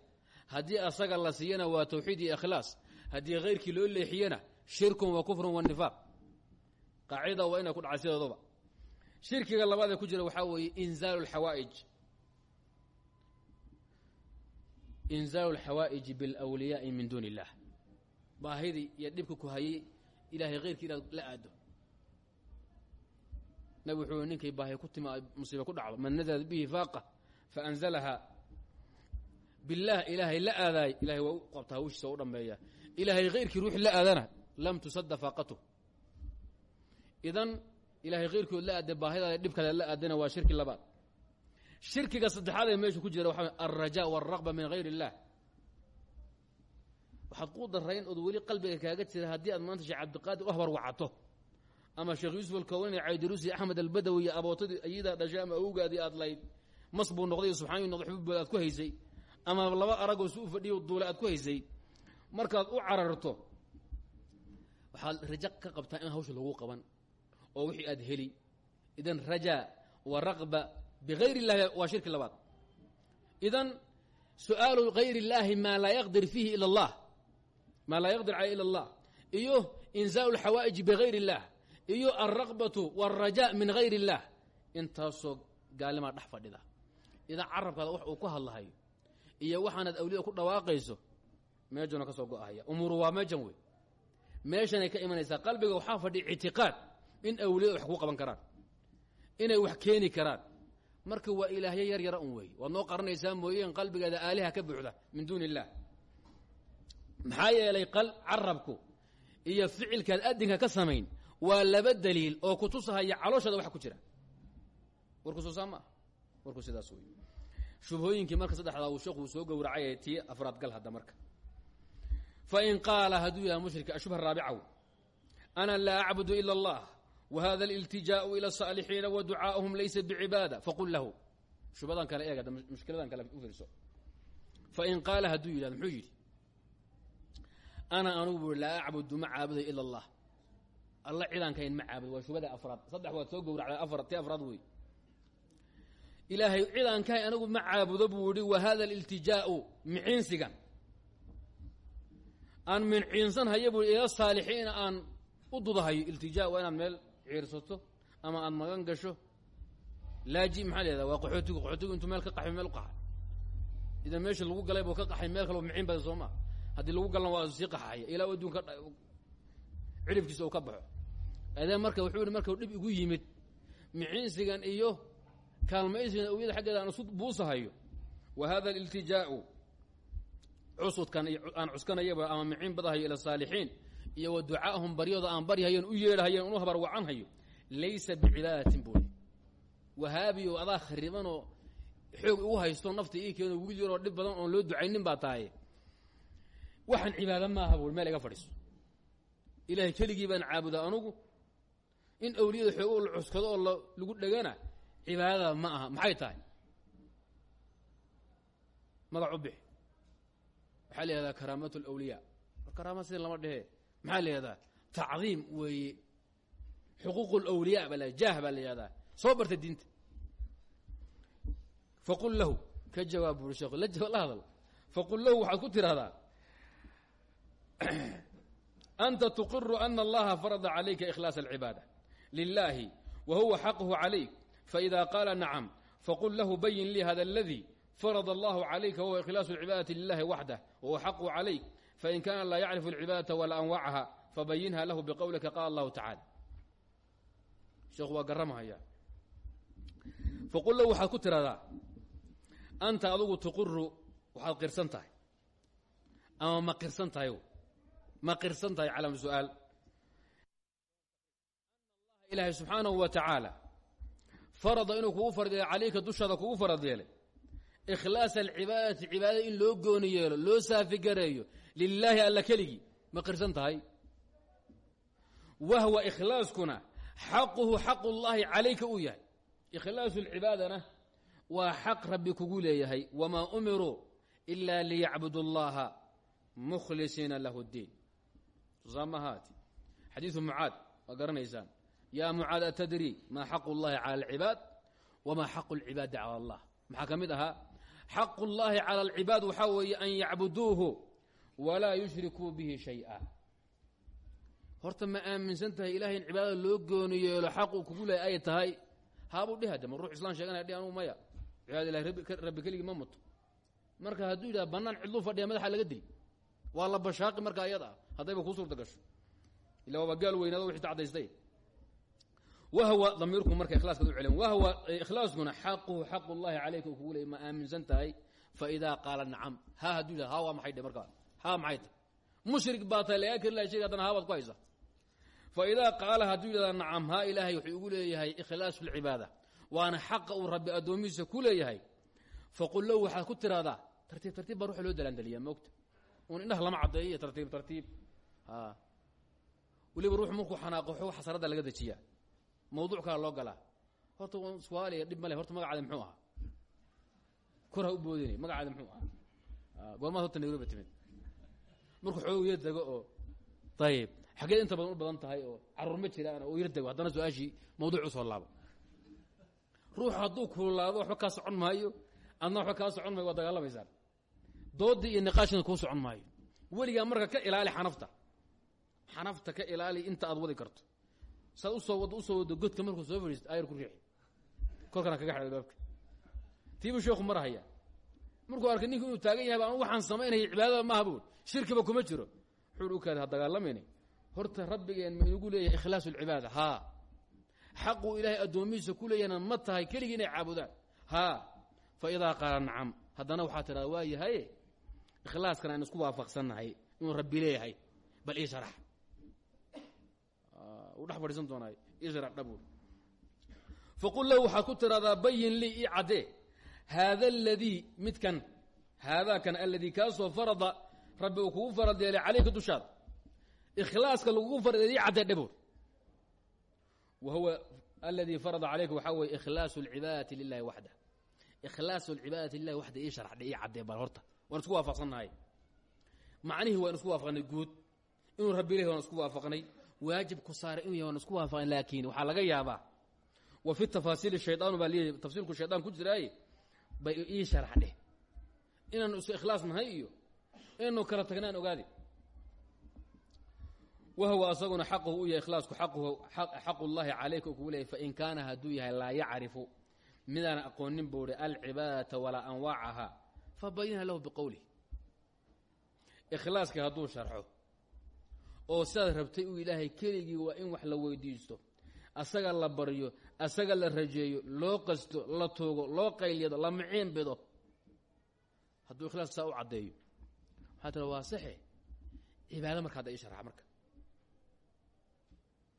Haddii asaga la siiyana waa tawxiid iyo ikhlaas. Haddii hayrkii loo leexiyana shirkun wa kufrun wa nifaaq. Qaacida waa inay ku dhacay sideeduba shirkiga labaad ee ku jira waxaa weeye inzaalu lxawaa'ij inzaalu lxawaa'iji bilwliyaai min duuni illah baahidii iyo dhibka ku hayay ilaahay hayrkii inaad la aado. Nabig wuxuu i ninkay baahi ku tima musiiba ku dhacdo man nazlat bihi faaqa faanzalaha billaah ilaahay la aadaay. Ilahay waa u qabta hawshiisa u dhameeya ilaahay hayrkii ruuxi la aadana lam tusada faaqatu. Idan ilahay hayrkood la aada baahidaada dhibkaada la aadana waa shirki labaad. Shirkiga saddexaad ee meesha ku jira waxa alraja walraqba min hayr illah waxaad ku darayn ood weli qalbiga kaaga jira haddii aad maanta sheekh cabdiqaadir u habar wacato ama sheekh yuusuf alkawani caydirusi axmed albadawi iyo abootadii ayadaa dhashay ama awgaadii aad layd mas buu noqday subxaani noqday xububooda aad ku haysay ama laba aragoo si u fadhiyo duule aad ku haysay. Markaad u cararto waxaad raja ka qabtaa in hawsha lagu qaban oo wixii aad heli. Idan rajaa wa raqba bigayr illahi waa shirki labaad. Idan su'aalu gayr illaahi maa laa yaqdir fiihi ila allah maa laa yaqdir caleyh ila allah. Iyo inzaau lxawaa'iji bigayr illah. Iyo alraqbatu wاlraja min gayr illah. Intaasoo gaalimaa dhex fadhida. Idan carabkaada wax uu ku hadlahayo iyo waxaanaad awliyada ku dhawaaqayso meejuna ka soo go-ahaya. Umuuru waa meejan wey. Meeshanay ka imanaysaa qalbiga waxaa fadhiya ictiqaad in awliyada wax kuu qaban karaan. Inay wax keeni karaan. Marka waa ilaahyo yar yara un wey. Waad noo qaranaysaa mooyeen qalbigeeda aaliha ka buuxda min duuni illah maxaa yeelay carabku iyo ficilkaad adinka ka samayn waa laba daliil oo kutusahaya calooshada wax ku jira. Warku soo saa ma ah warku sidaas wey shubhooyinkii marka saddexdaa uu sheekhu soo gowracay tii afraad gal hadda marka. Fain qaala hadduu yahay mushrika ashubha raabicaw ana laa acbudu ila allah wa hada aliltijaau ila asaalixiina wa ducaa'uhum laysa bicibaada. Faqul lahu. Shubhadan kale eeg mushkiladan kale u fiirso. Fain qaala hadduu yidhahdo muxuu yidhi ana anugu bui laa acbudu ma caabuday ila allah alla cidaankayn ma caabudo waa shubada afraad saddex waad soo gowracday afar ti afraad wey ilaahay cidaankahay anigu ma caabudo buu yihi wa hada aliltijaau miciinsigan aan minciinsan haya buu ila saalixiina aan u dudahayo iltijaa waa inaad meel ciirsato ama aad magan gasho laaji maxaa leedaha waa qaxootigu qaxootigu intuu meel ka qaxay meel u qaxay idan meesha lagu galay buu ka qaxay meel kale miciin bada soo maa haddii lagu galna waa sii qaxaya ilaa adduunka cirifkiisa uu ka baxo. Adee marka wuxuu yihi marka dhib igu yimid miciinsigan iyo kaalmaysigan awiyada xaggeeda aan isu buusahayo wa hada aliltijaau cusudkan aan cuskanayaba ama miciin badahayo ila saalixiin iyo wa ducaahum aan baryahayan u yeedhahayan unu habar wacanhayo laysa bicibaadatin buuli wahaabiyo adaa kharibanoo xoog igu haysto nafta ii keeno wiil yaroo dhib badan oon loo ducaynin baa tahay waxaan cibaado maaha buui meel iga fadhiiso ilaahay keligii baan caabudaa anugu. In awliyada xoog la cuskado oo lagu dhegana cibaadada ma aha. Maxay tahay? Magac waxaa la yihahdaa karaamat alawliyaa karaama lama dhehe maxaa la tacdiim weeye xuquuq lwliya baa jaah baa la soo barta diinta. Faqul lahu. Ka jawaab buri sheekhu. La hadal. Faqul lahu waxaad ku tidhahdaa anta tuqiru ana allaha farada calayka ikhlaas alcibaada lilahi wa huwa xaquhu calayk faida qaala nacam faqul lahu bayin lii hada aladi farad allahu calayka wahuwa ikhlaasu اlcibaadati lilahi waxdah wahuwa xaquhu calayk fain kana laa yacrifu اlcibaadata wala anwacaha fabayinha lahu biqowlika qaala allahu tacala sheekhu waa garamahaya faqul lahu waxaad ku tiradaa anta adugu tuqiru waxaad qirsan tahay ama ma qirsan tahay ma qirsan tahay calama su'aal. Ilaahay subxaanahu wa tacaala farada inuu kugu farad yeelay calayka dushaada kugu farad yeelay ikhlaas alcibaadati cibaadada in loo gooni yeelo loo saafi gareeyo lilaahi alla keligii ma qirsan tahay? Wahwa ikhlaaskuna xaquhu xaqu llaahi calayka uu yahay. Ikhlaasu lcibaadana waa xaq rabbi kugu leeyahay. Wamaa umiruu ila liyacbudu اllaha mukhlisiina lahu اddiin samahati xadiiu mucaad waa garanaysaan. Yaa mucaad atadri maa xaqu llahi cala alcibaad wamaa xaqu lcibaadi cala allah. Maxaa ka mid ahaa? Xaqu llahi cala alcibaad waxaa weeye an yacbuduuhu walaa yushrikuu bihi shay-a. Horta ma aaminsan tahay ilahay in cibaadada loo gooni yeelo xaquu kugu leehay ay tahay haabu dhihade ma rux islam sheeganaya dhi anuu maya. Cibaada ilahi rabbi keligii ma muto. Marka hadduu yidhaha bannaan cidluu fadhiya madaxa laga dili. Waa la bashaaqi marka ayada ah haddayba kuu suurta gasho. Illa waaba gaal weynaado wixii tacdaystay wahwa damiirku marka ikhlaaskaad u celin wahwa ikhlaaskuna xaquhu xaqu llahi calayka uu kugu leeyay ma aaminsan fa idaa qaala nacam ha hadduu ha waa maxay dhe ha maxay mushrik baa tahay lagaa kari lahay shayga haddana fa idaa qaala hadduu yidhahda nacam haa ilaahay wuxuu igu leeyahay ikhlaasu lcibaada waana xaqa uu rabbi addoomihiisa ku leeyahay. Faqul low waxaad ku tiraahdaa tartiib tartiib baa ruuxa loo dalaandaliyaa moogta un indhaha lama caddeeyo tartiib tartiib weliba ruux markuu xanaaqo xog xasaradda laga dejiyaa. Mawduuc kala loo galaa horta suaaliya dhib male horta magacaada muxuu ahaa. Kor ha u boodinay magacaada muxuu ahaa. Goormaad horta nairobi timid. Markuu xoog yar dego oo ayib xageed inta badan u badan tahay oo carruur ma jiraan oo yar dego haddana su'aashii mawduuc laabo. Ruux hadduu kululaado waxba kaa socon maayo adna waxba kaa socon maayo waa dagaalamaysaan doodii iyo niqaashina kuu socon maayo. Weligaa marka ka ilaali xanafta xanafta ka ilaali inta aad wadi karto. Saad u soo wad u soo wado godka markuu soo fadhiisto ayar ku riixi. Kolkana kaga xidh albaabka tiibuu sheekhu marhaya markuu arkay ninku inuu taagan yahay baan waxaan samaynaya cibaadada maaha buur shirkiba kuma jiro. Wuxuu u kaada ha dagaalamayna horta rabbigeen ma inugu leeyahay ikhlaasu lcibaada haa xaquu ilaahay addoomihiisa ku leeyahna ma tahay keligii inay caabudaan. Haa fa idaa qaala nacam. Haddana waxaa tidhahda waa yahaye ikhlaaskan aan isku waafaqsannahay inuu rabbi leeyahay. Bal ii sharax wuu dhex fadhiisan doonaay ii sharax dhabuur faqul lahu waxaad ku tidhahdaa bayin lii ii caddee haada aladii midkan haadaakan aladii kaasoo farada rabbi uu kugu farad yeelay calayka dushaada ikhlaaska lagugu farad ii caddee dhabuur wa huwa aladii farada calayka waxaa weye ikhlaasu اlcibaadati lilahi waxdah ikhlaasu lcibaadati lilahi waxda ii sharaxdhe ii caddee bal horta. Waan isku waafaqsannahay macnihii waan isku waafaqnay guud. Inuu rabbi ilahi waan isku waafaqnay waajib ku saaray inuu yahay waan isku waafaqnay laakiin waxaa laga yaabaa wa fi tafaasiili shaydaanu baa leeyahy tafsiilku shaydaan ku jiraaye bay ii sharaxdhe. Inaanu isku ikhlaas nahay iyo inaynu kala tagnaan ogaadi. Wahwa asaguna xaquhu u yahay ikhlaasku xaquhu xaqu llahi calayka kugu leeyahy fain kaana hadduu yahay laa yacrifu midaan aqoonin buu hi alcibaadata walaa anwaacaha fabayinha lahu biqowlih ikhlaaska hadduu sharxo oo sidaad rabtay uu ilaahay keligii waa in wax la weydiisto. Asaga la baryo asaga la rajeeyo loo qasto la tuugo loo qaylyado la miciin bido. Hadduu ikhlaaska saa u caddeeyo. Waxaa tira waa saxe cibaado marka hadda ii sharxa marka.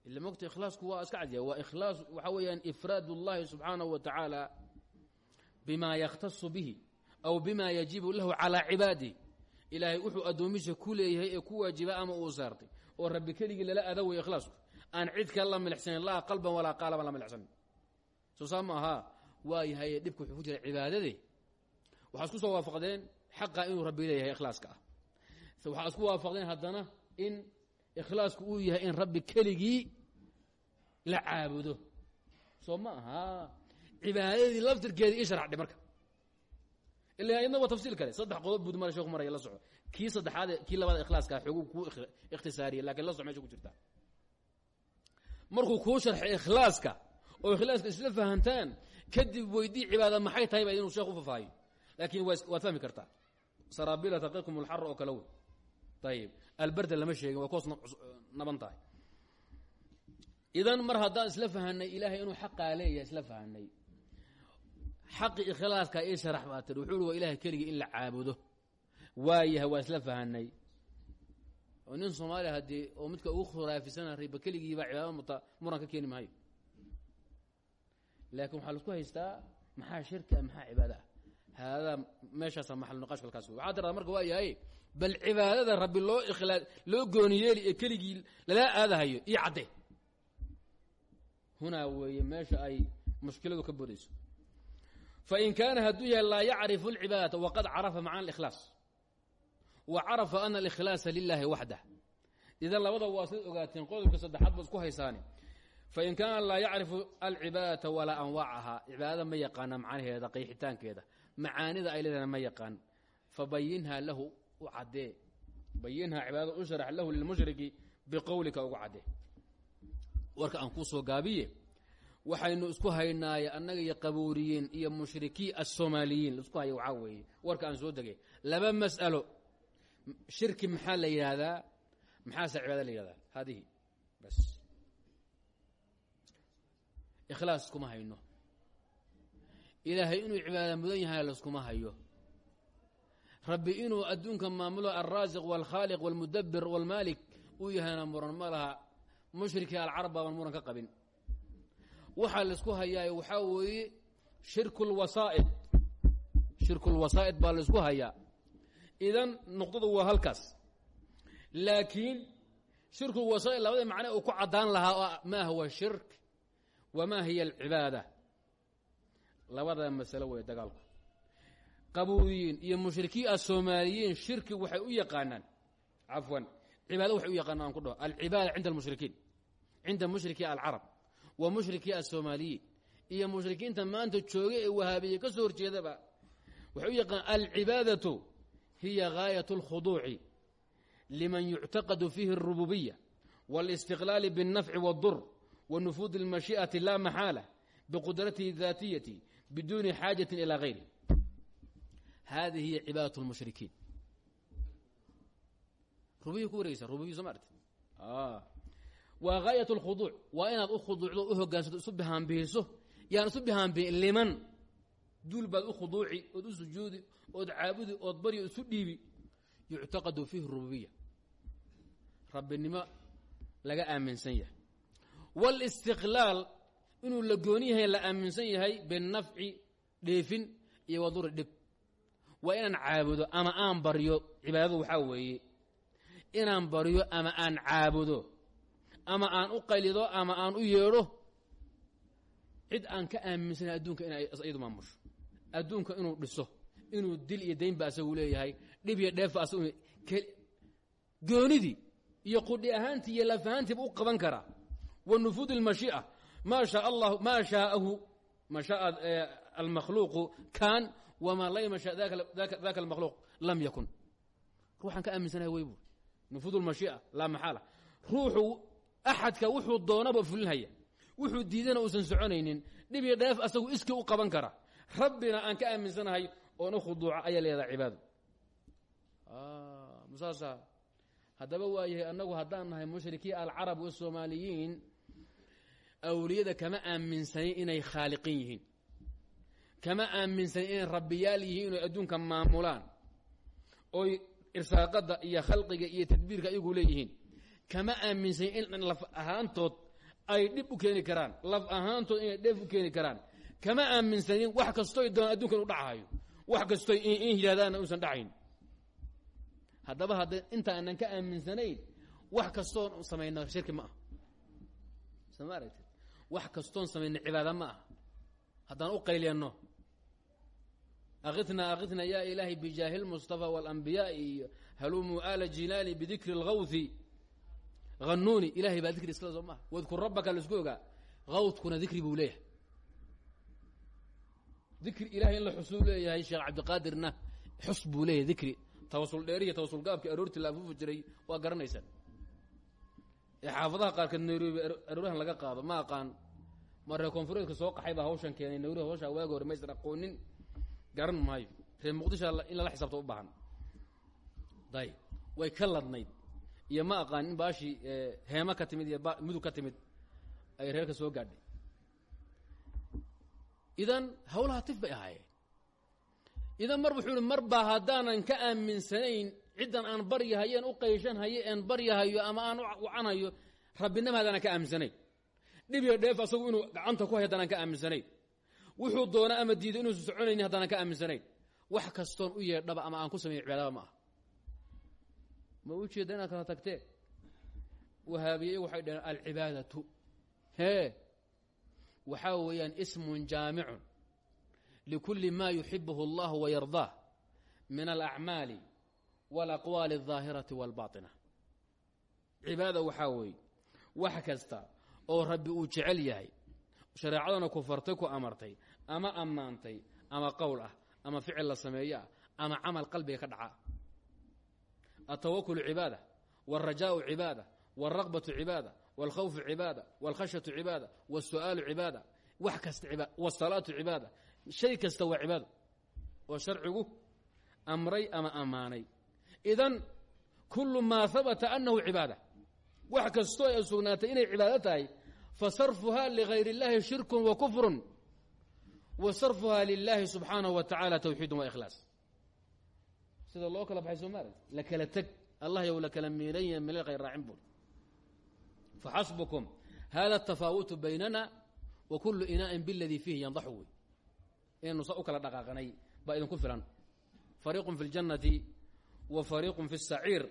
Ila mogta ikhlaasku waa iska cadya waa ikhlaas waxaa weeyaan ifraad اllahi subxaanahu wa tacaala bima yakhtasu bihi aw bima yajibu lahu calaa cibaadih ilaahay wuxuu addoomihiisa ku leeyahay ee ku waajiba ama uu saartay oo rabbi keligii lala adawaya ikhlaasku aan cid kale la milixsanin laa qalban walaa qaalaban la milixsanin. Soo saa ma ahaa waa yahay dhibka wuxuu ku jira cibaadade waxaa isku soo waafaqdeen xaqa inuu rabbi leeyahay ikhlaaska. Ah waxaa isku waafaqdeen haddana in ikhlaasku uu yahay in rabbi keligii la caabudo. Soo ma aha cibaadadii laftirkeeda ii sharxdhe marka. Ila idna waa tafsiil kale saddex qodob bud mara sheeku la soco kii saddexaad kii labaad ikhlaaska xoogu kuu ikhtisaariya laakiin la soco meesha ku jirta markuu kuu sharxay ikhlaaska oo ikhlaaska isla fahantaan kadib weydii cibaada maxay tahay ba inuu sheekh u fafaahiyo laakin waad fahmi kartaa. Saraabila taqikum lxar oo kale wey. Ayib albarda lama sheegin way koos naban tahay. Idan mar haddaan isla fahanay ilaahay inuu xaqaa leeyahay isla fahanay. Xaqi ikhlaaska ii sharax baa tiri. Wuxuu uhi waa ilahay keligii in la caabudo waayahay waa isla fahanay. Oo nin soomaaliya haddii oo midka ugu khuraafisana riba keligiibaa cibaadada muran ka keeni maayo. Laakin waxaa la isku haystaa maxaa shirki maxaa cibaada ah haadaa meeshaasa maxal wey waxaa tiradaa marka waa yahay bal cibaadada rabbi loo ikhlaa loo gooni ee keligii lala aadahayo iyo cadde. Hunaa weeye meesha ay mushkiladu ka bodayso fain kaana hadduu yahay laa yacrifu اlcibaadata waqad carafa macana اlikhlaas wa carafa ana alikhlaasa lilahi waxdah. Idan labada waa sida ogaateen qodobka saddexaad ba isku haysaani. Fain kaana laa yacrifu alcibaadata walaa anwaacahaa. Cibaadada ma yaqaana macnaheeda qeexitaankeeda. Macaanida ay leedana ma yaqaan. Fabayinhaa lahu u caddee. Bayinhaa cibaadada u sharax lahu lilmushriki biqowlika ugu caddee. Warka aan kuu soo gaabiye waxaynu isku haynaaya annaga iyo qabuuriyiin iyo mushrikii asoomaaliyiin la isku haya waxaa weeye. Warka aan soo degay laba mas'alo shirki maxaa la yidhaahdaa? Maxaase cibaada la yihahdaa haadihi. Bas. Ikhlaas iskuma hayno. Ilaahay inuu cibaada mudan yahay laskuma hayo. Rabbi inuu adduunka maamulo alraasiq waalkhaaliq waalmudabir waalmaalik uu yahayna muran ma laha. Mushrikii alcarab baaban muran ka qabin. Waxaa la isku hayaa waxaa weeye shirku lwasaa'id shirku lwasaa'id baa la isku hayaa idan nuqdadu waa halkaas. Laakiin shirku lwasaa'id labada macne uu ku caddaan lahaa ma huwa shirk wamaa hiya alcibaada labada masalo wey dagaalku. Qabuuriyiin iyo mushrikiin asoomaaliyiin shirki waxay u yaqaanaan. Cafwan cibaada waxay u yaqaanaan aan ku dhaho alcibaada cinda almushrikiin cinda mushriki alcarab wa mushrikii asoomaaliyiin iyo mushrikiinta maanta jooga ee wahaabiye ka soo horjeedaba waxay u yaqaan alcibaadatu hiya gaayat اlkhuduuci liman yuctaqadu fiihi اrububiya wاlistiqlaali bالnafci wاdur wa nufuud اlmashiئati la maxaala biqudratihi اdaatiyati biduuni xaajaةi ilى gayri hadihi hiya cibaadaة اlmushrikiin rubiyi ku wareegeysa rubiyi soo maarti waa gaayat اlkhuduuc waa inaad u khuduucdo u hogaansato isu bihaanbihiso yaan isu bihaanbihin liman duul baad u khuduuci ood u sujuudi ood caabudi ood baryo isu dhiibi yuctaqadu fiihi rububiya. Rabbinimo laga aaminsan yahay. Wاlistiqlaal inuu la gooni yahay la aaminsan yahay binafci dheefin iyo waduri dhib. Waa inaan caabudo ama aan baryo cibaadadu waxaa weeye. Inaan baryo ama aan caabudo ama aan u qaylido ama aan u yeedho cid aan ka aaminsanay adduunka inay iyadu maamusho adduunka inuu dhiso inuu dil iyo dayn ba asagu leeyahay dhib iyo dheefba goonidii iyo qudhi ahaantii iyo lafahaantiiba u qaban karaa. Wa nufuud اlmashii'a maa shaa allahu maa shaa'ahu ma shaaa almakhluuqu kaan wamaa lam yasha daka lam yakun. Ruuxaan ka aaminsanahay wey buur nufuud اlmashii'a laa maxaala. Ruuxu wuxuu doonaba fulinhaya wuxuu diidana uusan soconaynin. Dhib iyo dheef asagu iskii u qaban kara rabbina aan ka aaminsanahay oon u khuduuca ayaa leedaha cibaado masaasa haddaba waayahay annagu haddaan nahay mushrikii alcarab wasoomaaliyiin awliyada kama aaminsanin inay khaaliqin yihiin. Kama aaminsanin inay rabbiyaal yihiin inay adduunka maamulaan oy irsaaqada iyo khalqiga iyo tadbiirka ayagu leeyihiin. Kama aaminsanin in laf ahaantood ay dhib u keeni karaan laf ahaantood inay dheef u keeni karaan kama aaminsanin wax kastoy doon adduunka inu dhacahayo wax kastoy in yidhahdaana uusan dhacayn haddaba hadda inta aanan ka aaminsanayn wax kastoon samayna shirki ma ah soo ma aragtid? Wax kastoon samayna ma ah haddaan u qaylyanno akitna akitna ya ilaahay bijaahi lmustafa waاlanbiyaai iyo halumuu aala jilaani bidikri اlgawthi hanuuni ilahay baa dikri iskale soo maha wadkur rabbaka buu leeyahay dikri ilahay in la xusuu leeyahay sheekh cabdiqaadirna xus buu leeyahay dikri tawasul dheeriya tawasul gaabkii aroortii la afuufi jiray waa garanaysaan ee xaafadaha qaarkeed nairobi arooryahan laga qaado ma aqaan. Ma reer koonfureedka soo qaxay baa hawshan keenay nairobi hawshaa waagi hore maysan aqoonin garan maayo. Reer muqdisho in lala xisaabto u baahan. Day way ka ladnayd. Iyo ma aqaan in baashii heema ka timid iyo mudug ka timid ay reerka soo gaadhay idan hawlaha tif bay ahaayeen. Idan mar wuxuu mar baa haddaanan ka aaminsanayn ciddan aan baryahayeen u qayshanhayo een baryahayo ama aan ucanhayo rabbinima haddaanan ka aaminsanayn. Dhib iyo dheef asagu inuu gacanta ku hay haddaanan ka aaminsanayn. Wuxuu doona ama diido inuusan soconaynin haddaanan ka aaminsanayn. Wax kastoon u yeedhaba ama aan ku sameeyo cibaadaba ma aha. Ma u jeeda inaad kala tagtee? Wahaabiye waxay dhaheen alcibaadatu. Hee waxaa weeyaan ismun jaamicun likuli ma yuxibuhu اllah wayardaah min alacmaali wاlaqwaali الظaahirati wاlbaطina cibaada waxaa weeye wax kasta oo rabbi uu jecel yahay shareecadana ku fartay ku amartay ama ammaantay ama qowl ah ama ficil la sameeyo ah ama camal qalbiga ka dhaca altawakulu cibaada wاlrajaau cibaada wاlraqbatu cibaada wاlkhawfu cibaada wاlkhashyatu cibaada wاsu'aalu cibaada wax kasta ibaad wاsalaatu cibaada shay kasta waa cibaado oo sharcigu amray ama ammaanay idan kulu maa habata anahu cibaada wax kastoo ay sugnaatay inay cibaado tahay fasarfuha ligayr اllahi shirku wa kufru wa sarfuha lilahi subxaanahu wa tacaala tawxiidu wa ikhlaas sida loo kala baxay soomaalia la kala teg allah yow la kala miiranya meel khayr raacin bur faxasbukum hada tafaawutu baynana wa kullu inaain biladii fiihi yandaxu wey inaynu sa u kala dhaqaaqnay baa idinku filan fariiqun fi ljannati wa fariiqun fi saciir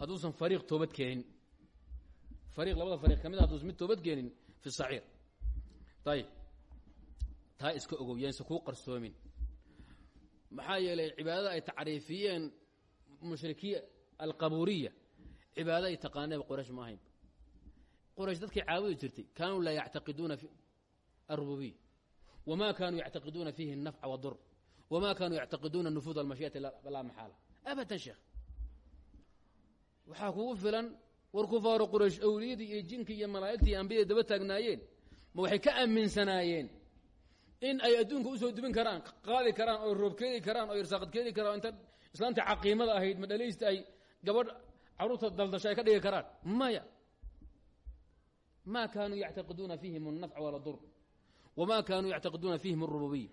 hadduusan fariiq toobad keenin fariiq labada fariiq ka mid haduusan mid toobad keenin fi saciir ayib taa iska ogow yaanse kuu qarsoomin maxaa yeelay cibaadada ay tacriifiyeen mushrikiya alqabuuriya cibaado ay taqaaneen quraysh ma ahayn quraysh dadkii caabudi jirtay kaanuu laa yactaqiduuna arububiya wamaa kaanuu yactaqiduuna fiihi nafca wadur wamaa kaanuu yactaqiduuna nufuud almashiyati laa maxaala. Abadan sheekh. Waxaa kugu filan war kufaaru quraysh awliyadii iyo jinkii iyo malaa'igtii ambiyada daba taagnaayeen. Ma waxay ka aaminsanaayeen in ay adduunka u soo dubin karaan qaadi karaan oo roobkeedi karaan oo irsaaqadkeedi karaan inta islaamta caqiimada ahayd madhalaysta ay gabadh carruurta daldasha ka dhigi karaan? Maya ma kaanuu yactaqiduuna fiihim اnafca waladur wma kaanuu yactaqiduuna fiihim اrububiya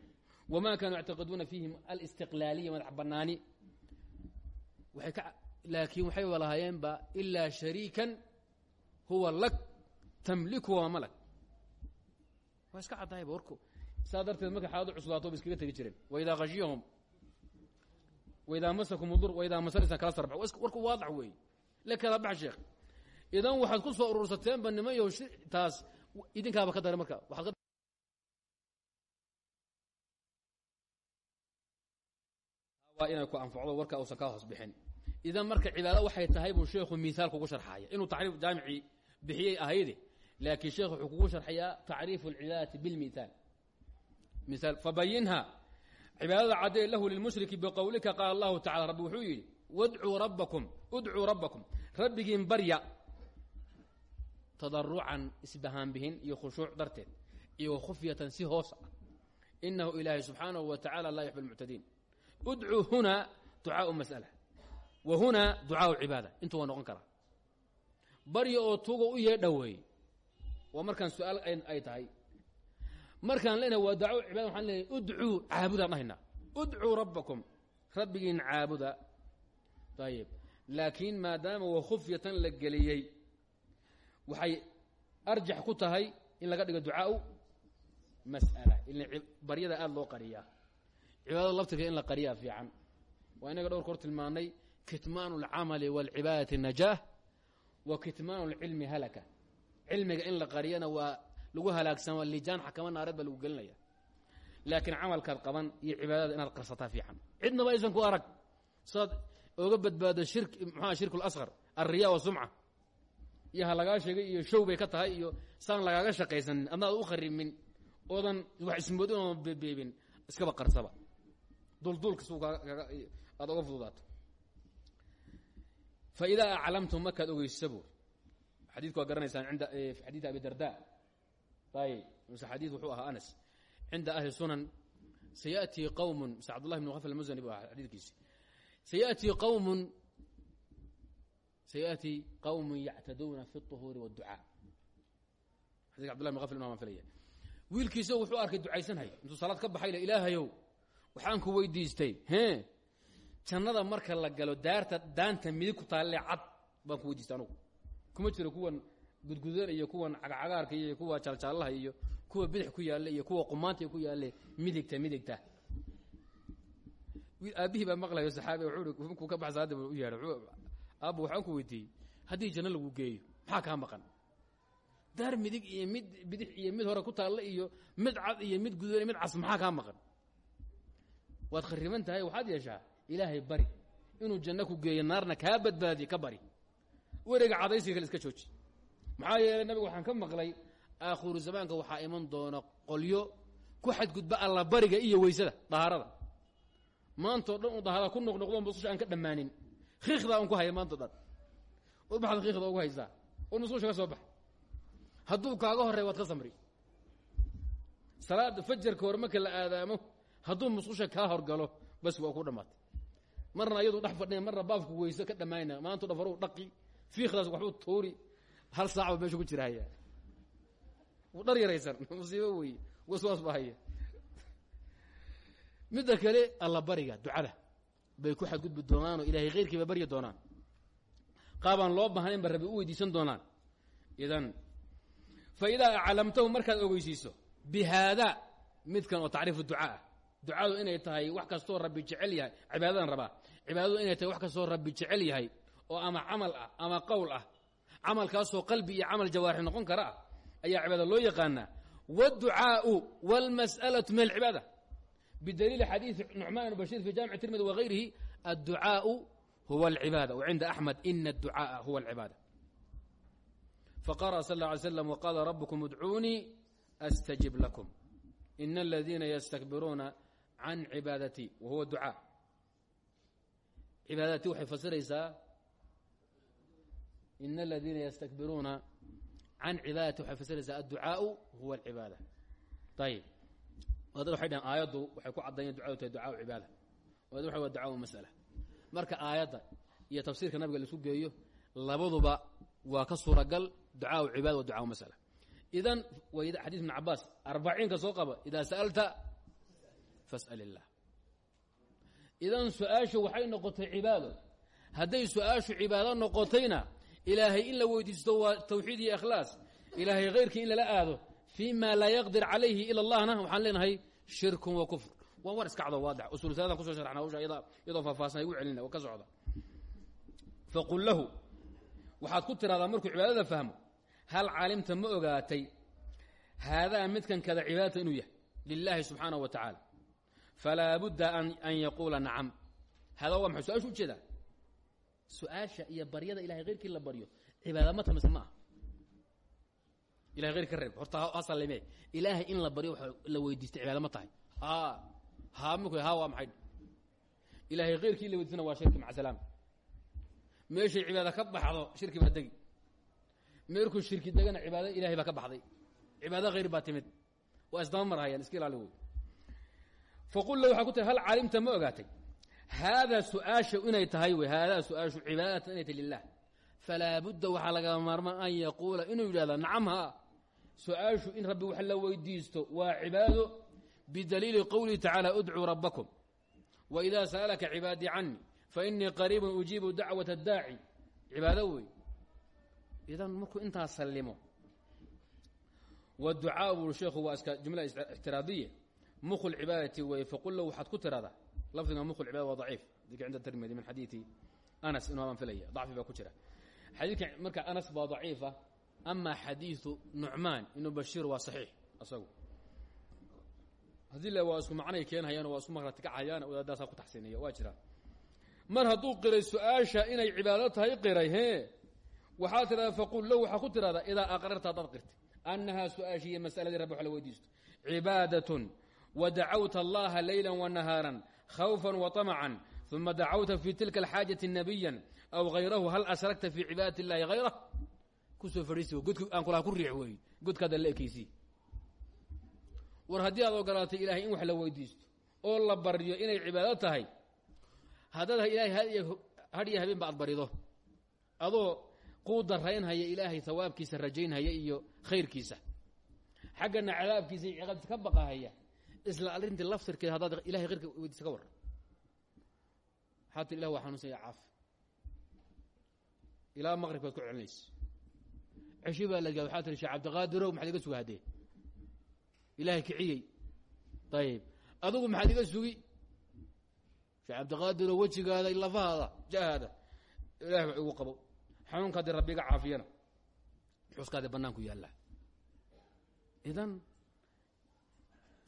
wma kaanuu yactaqiduuna fiihim alistiqlaaliya madax banaani waay ka laakiin waxay walahaayeenba ilaa shariikan huwa lak tamliku waa malak waa iska caddaayba warku saa darteed markay xaaladu cuslaato ba iskaga tegi jireen waidaa ashiyahum waidaa masakum dur waidaa masarisa kala sarba warku waadac weeye la kala bax sheekh idan waxaad ku soo urursateenba nimanyo taas idinkaaba ka daray marka. Waa inay ku anfacdo warka uusan kaa hoos bixin. Idan marka cibaado waxay tahay buu sheekhu miaal kugu sharxaaya. Inuu tacriif jaamicii bixiyey ahayde laakiin sheekh wuxuu kugu sharxayaa tacriifu اlcibaadati bilmiaal miaal fabayinha cibaadada caddee lahu lilmushriki biqowlika qaala allahu tacala rabbi wuxuu yidhi wadcuu rabbakum udcuu rabbakum. Rabbigiin barya tadarucan isbahaanbihin iyo khushuuc darteed iyo khufyatan si hoos ah. Inahu ilaahay subxaanahu wa tacala laa yuxbi lmuctadiin udcuu huna ducaau mas'ala. Wa huna ducaau cibaada. Intuu waa noqon karaa. Barya oo tuuga u yeedha weeye waa markaan su'aal ay tahay. Markaan leenahay waa daco cibaada waxaan leenahay udcuu caabudaan dhahaynaa udcuu rabbakum. Rabbigiin caabuda. Ayib laakiin maadaama wa khufyatan la geliyey waxay arjax ku tahay in laga dhigo ducaau mas'ala ila baryada aada loo qariyaa cibaadada laftirka in la qariyaa fiican waa inaga dhowrka hor tilmaanay kitmaanu اlcamali wاlcibaadati najaah wa kitmaanu اlcilmi halaka cilmiga in la qariyana waa lagu halaagsama lijaan xakama naareed baa lagu gelinaya laakiin camalkaad qaban iyo cibaadada inaad qarsataa fiican cidnaba aysan ku arag saad oga badbaado shirk muxua shirk اlasqar alriya wasumca iyo ha lagaa sheegay iyo show bay ka tahay iyo saan lagaaga shaqaysanin adna aad u kharimin oodan wax ismoodin oodan beebeebin iskaba qarsaba. Duldulka suu kaaga aada oga fududaato. Fa idaa aclamtum markaad ogeysabo. Xadiidku waa garanaysaan inda xadiid abi darda. Ayb mase xadiid wuxuu ahaa anas. Cinda ahli sunan sayaأtii qowm mase cabdullahi bn kafl musani bu ahaa xadiidkiisi. Qowmun sayati qawmun yactaduuna fi uhuuri wducaa xadika abdullah bn afil baan filaya wiilkiisa wuxuu arkay ducaysanhay intuu salaad ka baxay ilaahayow waxaan ku weydiistay e jannada marka la galo daarta daanta midig ku taalle cad baan ku weydiistay anugu kuma jiro kuwan gudgudan iyo kuwan cagacagaarka iyo kuwa jaaljaalaha iyo kuwa bidix ku yaalle iyo kuwa qumaanta ku yaalle midigta midigta aabbihii baa maqlayo saaabi wuuu ka baa u yeehay aabba waxaan ku weydiiyey haddii janno lagu geeyo maxaa kaa maqan? Daar midig iyo mid bidix iyo mid hore ku taalla iyo mid cad iyo mid gududan iyo mid cas maxaa kaa maqan? Waad khariban tahay waxaad yeeshaa ilaahay bari inuu janno ku geeyo naarna kaa badbaadiye ka bari. Weriga cadaysiga kale iska jooji. Maxaa yeelay nabiga waxaan ka maqlay aakhiru zamaanka waxaa iman doona qolyo ku xadgudba alla bariga iyo weysada dahaarada. Maantao dhan u dahaarada ku noqnoqdo mususha aan ka dhammaanin khiikhdaa un ku haya maantao dhan od maxaad khiikhda ugu haysaa oo mususha ka soo bax hadduu kaaga horey waad ka samri. Salaada fajarka hore marka la aadaamo hadduu musqusha kaa horgalo bas waa ku dhammaatay marna iyadu dhex fadhiya marna baafku weyse ka dhammayna maantu dhafaru dhaqi fiikhdaas waxbuu tuuri hal saacba meesha ku jira haya dhar yaraysan musiibo wey waswaas ba haya midda kale alla bariga ducada bay ku xadgudbi doonaanoo ilaahay khayrkiiba baryi doonaan qaabaan loo bahnayn ba rabi u weydiisan doonaan idan fa idaa aclamtahu markaad ogeysiiso bi haada midkan oo tacriifu ducaa ah ducadu inay tahay wax kastoo rabbi jecel yahay cibaadadan rabaa cibaadadu inay tahay wax kastoo rabbi jecel yahay oo ama camal ah ama qowl ah camalkaasoo qalbi iyo camal jawaarix noqon kara ah ayaa cibaada loo yaqaanaa wاdducaaءu wاlmas'alaةu min alcibaada bidaliili xadiiثi nucmaan ibn bashir fi jamic tirmidi wagayrihi adducaaءu huwa اlcibaada وcinda axmed ina اdducaaءa huwa اlcibaada faqara sal اه alay slam wqaala rabkm udcuunii astajib lakum in اladiina ystakbiruuna can cibaadatii wa huwa ducaa cibaadatii waxay fasiraysaa in aladiina ystakbiruuna can cibaadati waxay fasiraysaa adducaaءu huwa alcibaada ayib dad waxay dhaheen aayaddu waxay ku caddayen ducadu tahay ducaa cibaada. Dad waxa wa ducaa masala. Marka aayadda iyo tafsiirka nabiga la isku geeyo labaduba waa ka suuragal ducaa cibaada wa ducaa masala. Idan xadiis ibn cabaas arbaciinka soo qaba idaa sa'alta fas'al idan su'aashu waxay noqotay cibaado hadday su'aashu noqotayna ilaahay in la weydiisto waa tawxiid iyo ikhlaas. Ilaahay hayrkii in lala aado fii ma laa yaqdir calayhi ila allahna waxaan leenahay shirkun wa kufr waa war iska cado waadix usul saladan kuso sharxna hawsha iyadoo faahfaahsan igu celina oo ka socda faqul lahu waxaad ku tiraahdaa markuu cibaadada fahmo hal caalimta ma ogaatay haadaa midkan kada cibaadata inuu yahay lilaahi subxaanaه wa tacaala falaa budda an yaquula nacam haadaa waa maxay su'aashu u jeedaa su'aasha iyo baryada ilahay la baryo cibaada ma tamise ma ah ilahay hayr ka reeb. Horta ha salime ilaahay in la baryo waa la weydiistay cibaada ma tahay. Ha ha mik ha waa maxay? Ilaahay hayrkii in la weydiistana waa shirki maca salaam. Meeshay cibaada ka baxdo shirki baa degi. Meerkuu shirki degana cibaado ilahay baa ka baxday. Cibaado hayr baa timid. Waa isdaba marhayaan iska ilaali wey faqul la waxaa ku tiri hal caalimta ma ogaatay? Haadaa su'aasha inay tahay wey haadaa su'aashu cibaadatan inay tahay lilah falaa budda waxaa lagaa maarmaan an yaquula inuu yidhahda nacam haa su'aashu in rabbi wax la weydiisto waa cibaado bidaliili qowlihi tacaala udcuu rabbakum. Waidaa sa'alaka cibaadii canii fainii qariibun ujiibu dacwat addaaci cibaado wey idan markuu intaa sallimo wducaa buu sheekhu waa iska jumla ixtiraadiye. Mukhu lcibaadati wey faqul lahu waxaad ku tiradaa lafdiga mukhu lcibada waa daciif. Dika cinda tirmidi min xadiidi anas inuu amaan filaya. Dacfi baa ku jira. Xadiidka marka anas baa daciifa ama xadiidu nucmaan ibnu bashiir waa saxiix asagu. Haddii la waa isku macnay keenhayaan waa isku makrati kacayaan wadaadaasaa ku taxsiiniya waa jira. Mar hadduu qiray su'aasha inay cibaado tahay qiray he. Waxaa tirahda faqul low waxaa ku tirahdaa idaa aqrarta haddaad qirtay annahaa su'aashiiyo masaladii rabbi wax la weydiisto. Cibaadatun wadacawta allaha leyla wanahaaran khawfa waطamcan uma dacawta fi tilka alxaajati nabiya aw hayrahu hal ashragta fi cibaadati اllahi hayrah ku soo fadhiisi godk aan kulaha ku riix weeye godkaada la war haddii aad ogolaatay ilahay in wax la weydiisto oo la baryo inay cibaado tahay haddaad ilahay hadhiyo habeen ba ad barido. Adoo quu daraynhaya ilaahay hawaabkiisa rajaynhaya iyo khayrkiisa. Xaggana cadaabkiisa iyo ciqaabtiisa ka baqahaya isla arintii laftirkeeda haddaad ilahay khayrka weydiisa ka warran. Waxaa tir ilah waa xanuunsanya caaf. Ilaa maqribkaad ku celinaysa ceshi baa la waxaa tiri shee cabdiqaadirow maxaad iga suga haddee ilaahay kiciyey ayib adugu maxaad iga sugi shee cabdiqaadirow wejigaada lafahaada jahaada ilahay wax igu qabo xanuunka haddii rabbi iga caafiyana xuskaadi banaanku yaallaa idan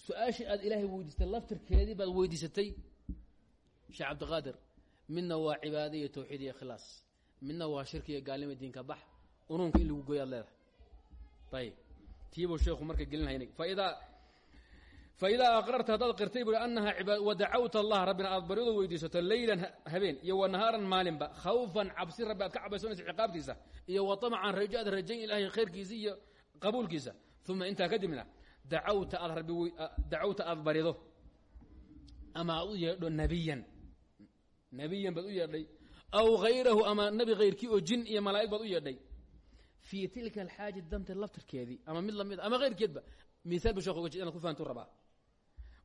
su'aashii aad ilaahay weydiistay laftirkeedii baad weydiisatay sheekh cabdiqaadir midna waa cibaada iyo tawxiid iyo ikhlaas midna waa shirki iyo gaalnimo diinka bax unuunka in lagu gooyaad leedahay. Ayib tiibuu sheekhu marka gelinhaynay faidaa fa idaa aqrarta haddaad qirtay buui annahaa cibaad wadacawta allah rabbina aad baryadu weydiisato leylan habeen iyo wa nahaaran maalinba khawfan cabsi rabbi aad ka cabaysanaysa ciqaabtiisa iyo wa tamcan rajo aad rajayn ilaahay khayrkiisa iyo qabuulkiisa. Uma intaa kadibna dacawta aad rabbi dacawta aad barido. Ama aad u yeedho nebiyan nebiyan baad u yeedhay. Aw hayrahu ama nebi hayrkii oo jin iyo malaa'ig baad u yeedhay fii tilka alxaaja danta laftirkeedii ama mid la mid ama hayrkeedba miaal bu shek uga inaad ku fahantu rabaa.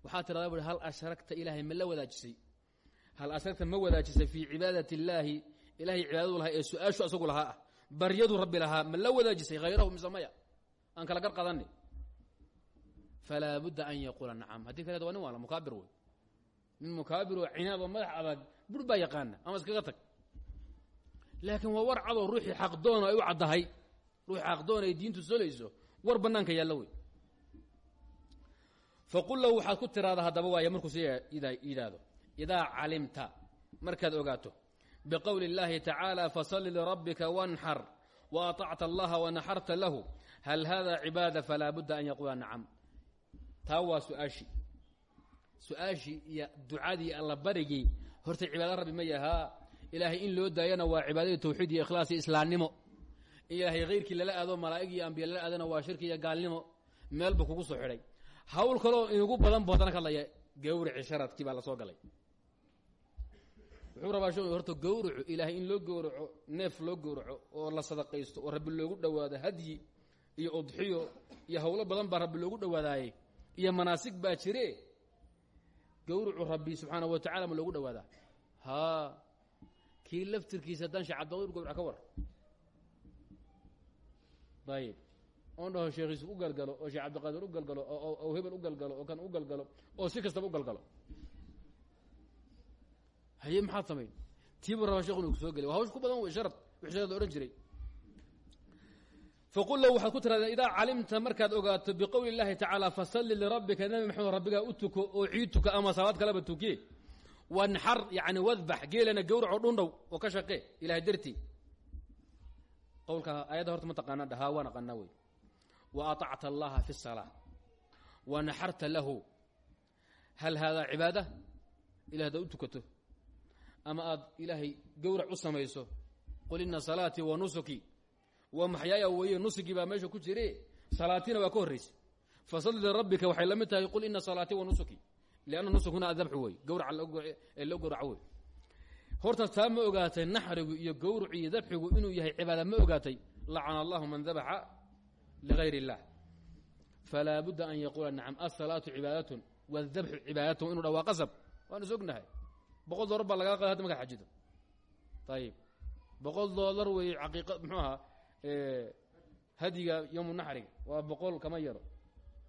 Waxaa tirada bui hal ashragta ilaahay ma la wadaajisay? Hal ashragta ma wadaajisay fii cibaadati illaahi ilahay cibaadadu lahaa ee su'aashu asagu lahaa ah. Baryadu rabbi lahaa ma la wadaajisay hayrahu mise maya? Aan kala gar qadanni falaa budda an yaquula nacam. Haddii kaleed waa nin waala mukaabir wey nin mukaabir oo cinaad oo madax adag bur baa yaqaana ama iskaga tag. Laakiin waa war cadoo ruuxii xaqdoona ay u caddahay ruuxii xaqdoona ay diintu solayso war banaanka yaalla wey. Faqul lahu waxaad ku tiraada haddaba waay markuu si yidhaahdo idaa calimta markaad ogaato biqowli اllahi tacaala fasalli lirabbika wanxar wa aطacta allaha wanaxarta lahu hal hada cibaada falaa budda an yaquula nacam. Taa waa su'aashii su'aashii alla barigii horta cibaado rabbi ma yahaa ilaahay in loo daayana waa cibaadadii tawxiid iyo ikhlaas iyo ilaahay hayrkii lala aado malaa'ig iyo ambiya lala aadana waa shirki iyo gaalnimo. Meel buu kugu soo xidhay. Hawl kaloo inugu badan bu haddana ka hadlaya gawrici sharadkii baa la soo galay. Wuxuu rabaa she horta gawraco ilaahay in loo gowraco neef loo gowraco oo la sadaqaysto oo rabbi loogu dhowaado hadyi iyo udxiyo iyo hawlo badan baa rabbi loogu dhowaadaaye iyo manaasig baa jire. Gawracu rabbi subxaana wa tacala ma loogu dhowaadaa haa kii laftirkiisa haddaan shee cabdiqadir gowrac ka war ayib oon dhaho sheekhiisu u galgalo oo sheekh cabdiqaadir u galgalo oo hebel u galgalo oo kan u galgalo oo si kastaba u galgalo. Haye maxaad samayn? Tiibuu rabaa shekhu inu ku soo geliy waa hawsh ku badan wey sharad wix sharad la odhan jiray. Faqul lahu waxaad ku tirahdeen idaa calimta markaad ogaato biqowli اllahi tacaala fasalli lirabbika nabi maxamed rabbigaa u tuko oo ciid tuka ama salaad kaleba tukiye wanxar yani wadbax geelana gawraco dhundhow oo ka shaqee ilahay dartii qowlka ayadda horta ma taqaana dhahaa waan aqaanaa wey wa aطacta allaha fi الsalaa wa naxarta lahu hal haadaa cibaada ilah hadaad u tukato ama aad ilaahay gawrac u samayso qul ina salaatii wa nusuki wa maxyaaya weeye nusugii baa meesha ku jire salaatiina waa ka horraysa fasalli lirabbika waxay la mid tahay qul ina salaatii wa nusuki lianna nusukuna adabxu wey gawraca ee loo gawraco wey horta taa ma ogaatay naxrigu iyo gawrucu iyo dabxigu inuu yahay cibaada ma ogaatay. Lacana allahu man dabaxa ligayr اllah falaa budda an yaquula nacam asalaatu cibaadatun wاdabxu cibaadatun inu dha waa qasab. Waanu sognahay boqol doolar baa lagaa qada hada markaad xajido ayib boqol doolar wey caqiiqa muxuu ahaa hadiga yowmu naxriga waa boqol kama yaro.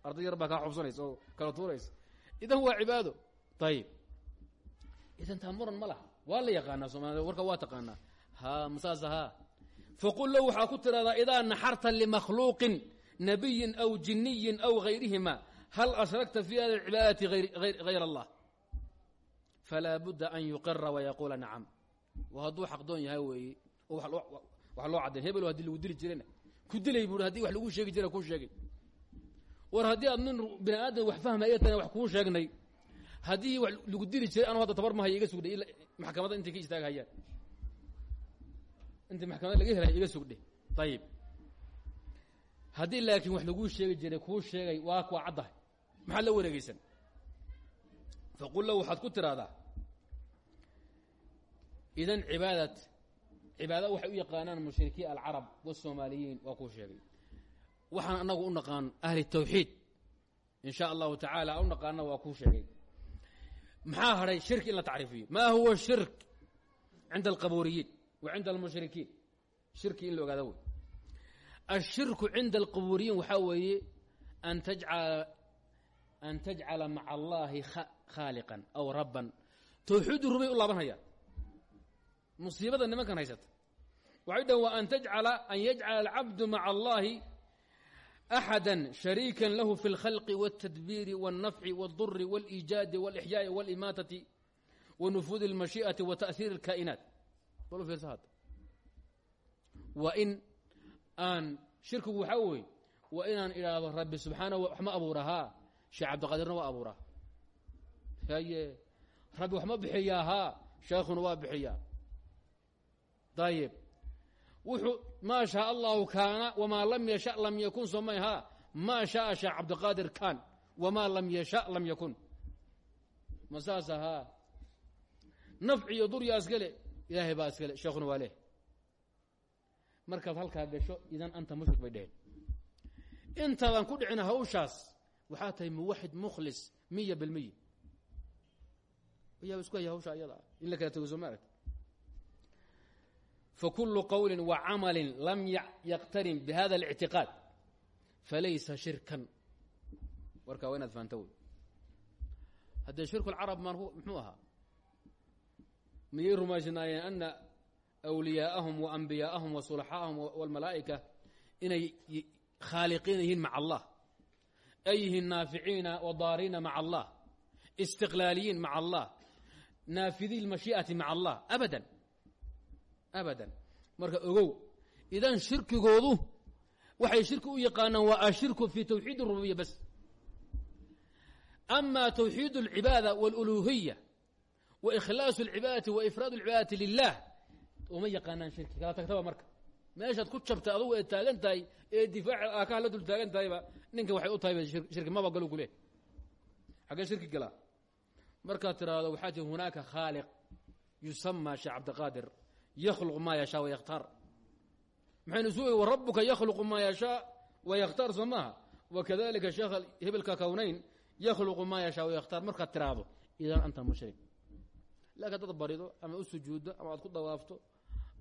Arday yar baa kaa oo kala tuuraysa. Idan waa cibaado. Ayib idan taa muran waa la yaqaanaa warka waa taqaanaa. Ha masaasa ha. Faqul low waxaa ku tiraahdaa idaa naxarta limakhluuqin nabiyin aw jiniyin aw gayrihima hal ashragta fi hada cibaadati hayr allah? Falaa budda an yuqira wayaquula nacam. Wa hadduu xaqdoon yahay weeye wax loo caddayn hebelo haddii lagu dili jirayna ku dilay buui haddii wax lagu sheegi jira kuu sheegay. War haddii aad nin bini wax fahmaya tahay wax kuu sheegnay. Haddii wax lagu dili jiray anu hadda tabar mahay iga sugdhe maxkamadda intay ka istaagahayaan intii maxkamadda laga helay iga sugdhe. Ayib haddii laakiin wax laguu sheegi jiray kuu sheegay waa waa caddahay maxaad la wareegeysan faqul lahu waxaad ku tiraahdaa idan cibaadad cibaada waxay u yaqaanaan mushrikiin alcarab wasoomaaliyiin waa kuu sheegay. Waxaan anagu u naqaan ahli tawxiid. In sha allahu tacaala u naqaana waa kuu sheegay maxaa hadhay shirki in la tacriifiyo? Ma huwa shirk cinda alqabuuriyiin wa cinda almushrikiin? Shirki in la ogaada wey. Ashirku cinda alqabuuriyiin waxaa weeye an tajcala an tajcala maca allahi khaaliqan aw rabban. Tawxiidu rubay u laabanhayaan. Musiibada nimankan haysata. Waxay dhahen wa an tajcala an yajcala alcabdu maca allahi axada shariika lahu fi اlkhalqi wاltadbiiri wاlnafci wاlduri wاliijaadi wاlixyaai wاlimaatati wa nufuudi اlmashii'ati wa ta'hiiri اlkaa'inaat bal u fiirsa hadda waa in aan shirkigu waxaa weeye waa inaan idhaahdo rabbi subxaanahu wax ma abuura haa sheekh cabdiqaadirna waa abuuraa haye rabbi wax ma bixiyaa haa sheekhuna waa bixiyaa dayib wuxuu maa shaa allahu kaana wamaa lam yasha lam yakun soomay haa maa shaaa sheekh cabdiqaadir kaan wamaa lam yasha lam yakun. Ma saasa haa nafci iyo duryaa iskale ilaahay baa iskale gasho idan anta mushrik bay dheheen intaadan ku dhicin hawshaas waxaa tahay muwaxid mukhlis miya bilmiya ayaa isku haya hawsha ayada in la kala tego soo fakulu qowli wa camali lam yaqtarin bihada الاctiqaad falaysa shirkan warkaa waa inaad fahanto wey haddee shirku اlcarab maan muxuu ahaa miyay rumaysnaayeen ana awliyaa'ahum wa anbiyaa'ahum wa sulaxaa'ahum wاlmalaa'ika inay khaaliqiina yihiin maca allah ay yihiin naaficiina wa daariina maca allah istiqlaaliyiin maca allah naafidii اlmashii'ati maca allah abadan abadan marka ogow idan shirkigoodu waxay shirki u yaqaanaan waa ashirku fi tawxiid اrububiya bas ama tawxiid اlcibaada wاluluhiya wa ikhlaasu اlcibaadati wa ifraad اlcibaadati lilah uma yaqaanaan shirki kala tagtaba marka meeshaad ku jabtay adugu ee taagan tahay ee difaaci aakaha la dul taagan tahayba ninka waxay u tahay shirki maba galo kuleh xaggee shirki galaa markaad tiraahdo waxaa tii hunaaka khaaliq yusama sheekh cabdiqaadir yakhluq maa yashaa wayakhtaar maxaynu isu wa rabuka yakhluqu maa yashaa wayakhtaar soo maaha wakadalika sheekha hebelka kownayn yakhluqu maa yashaa wayakhtaar markaad tiraahdo idan anta mushrik laakiin dad barido ama u sujuuddo ama aad ku dawaafto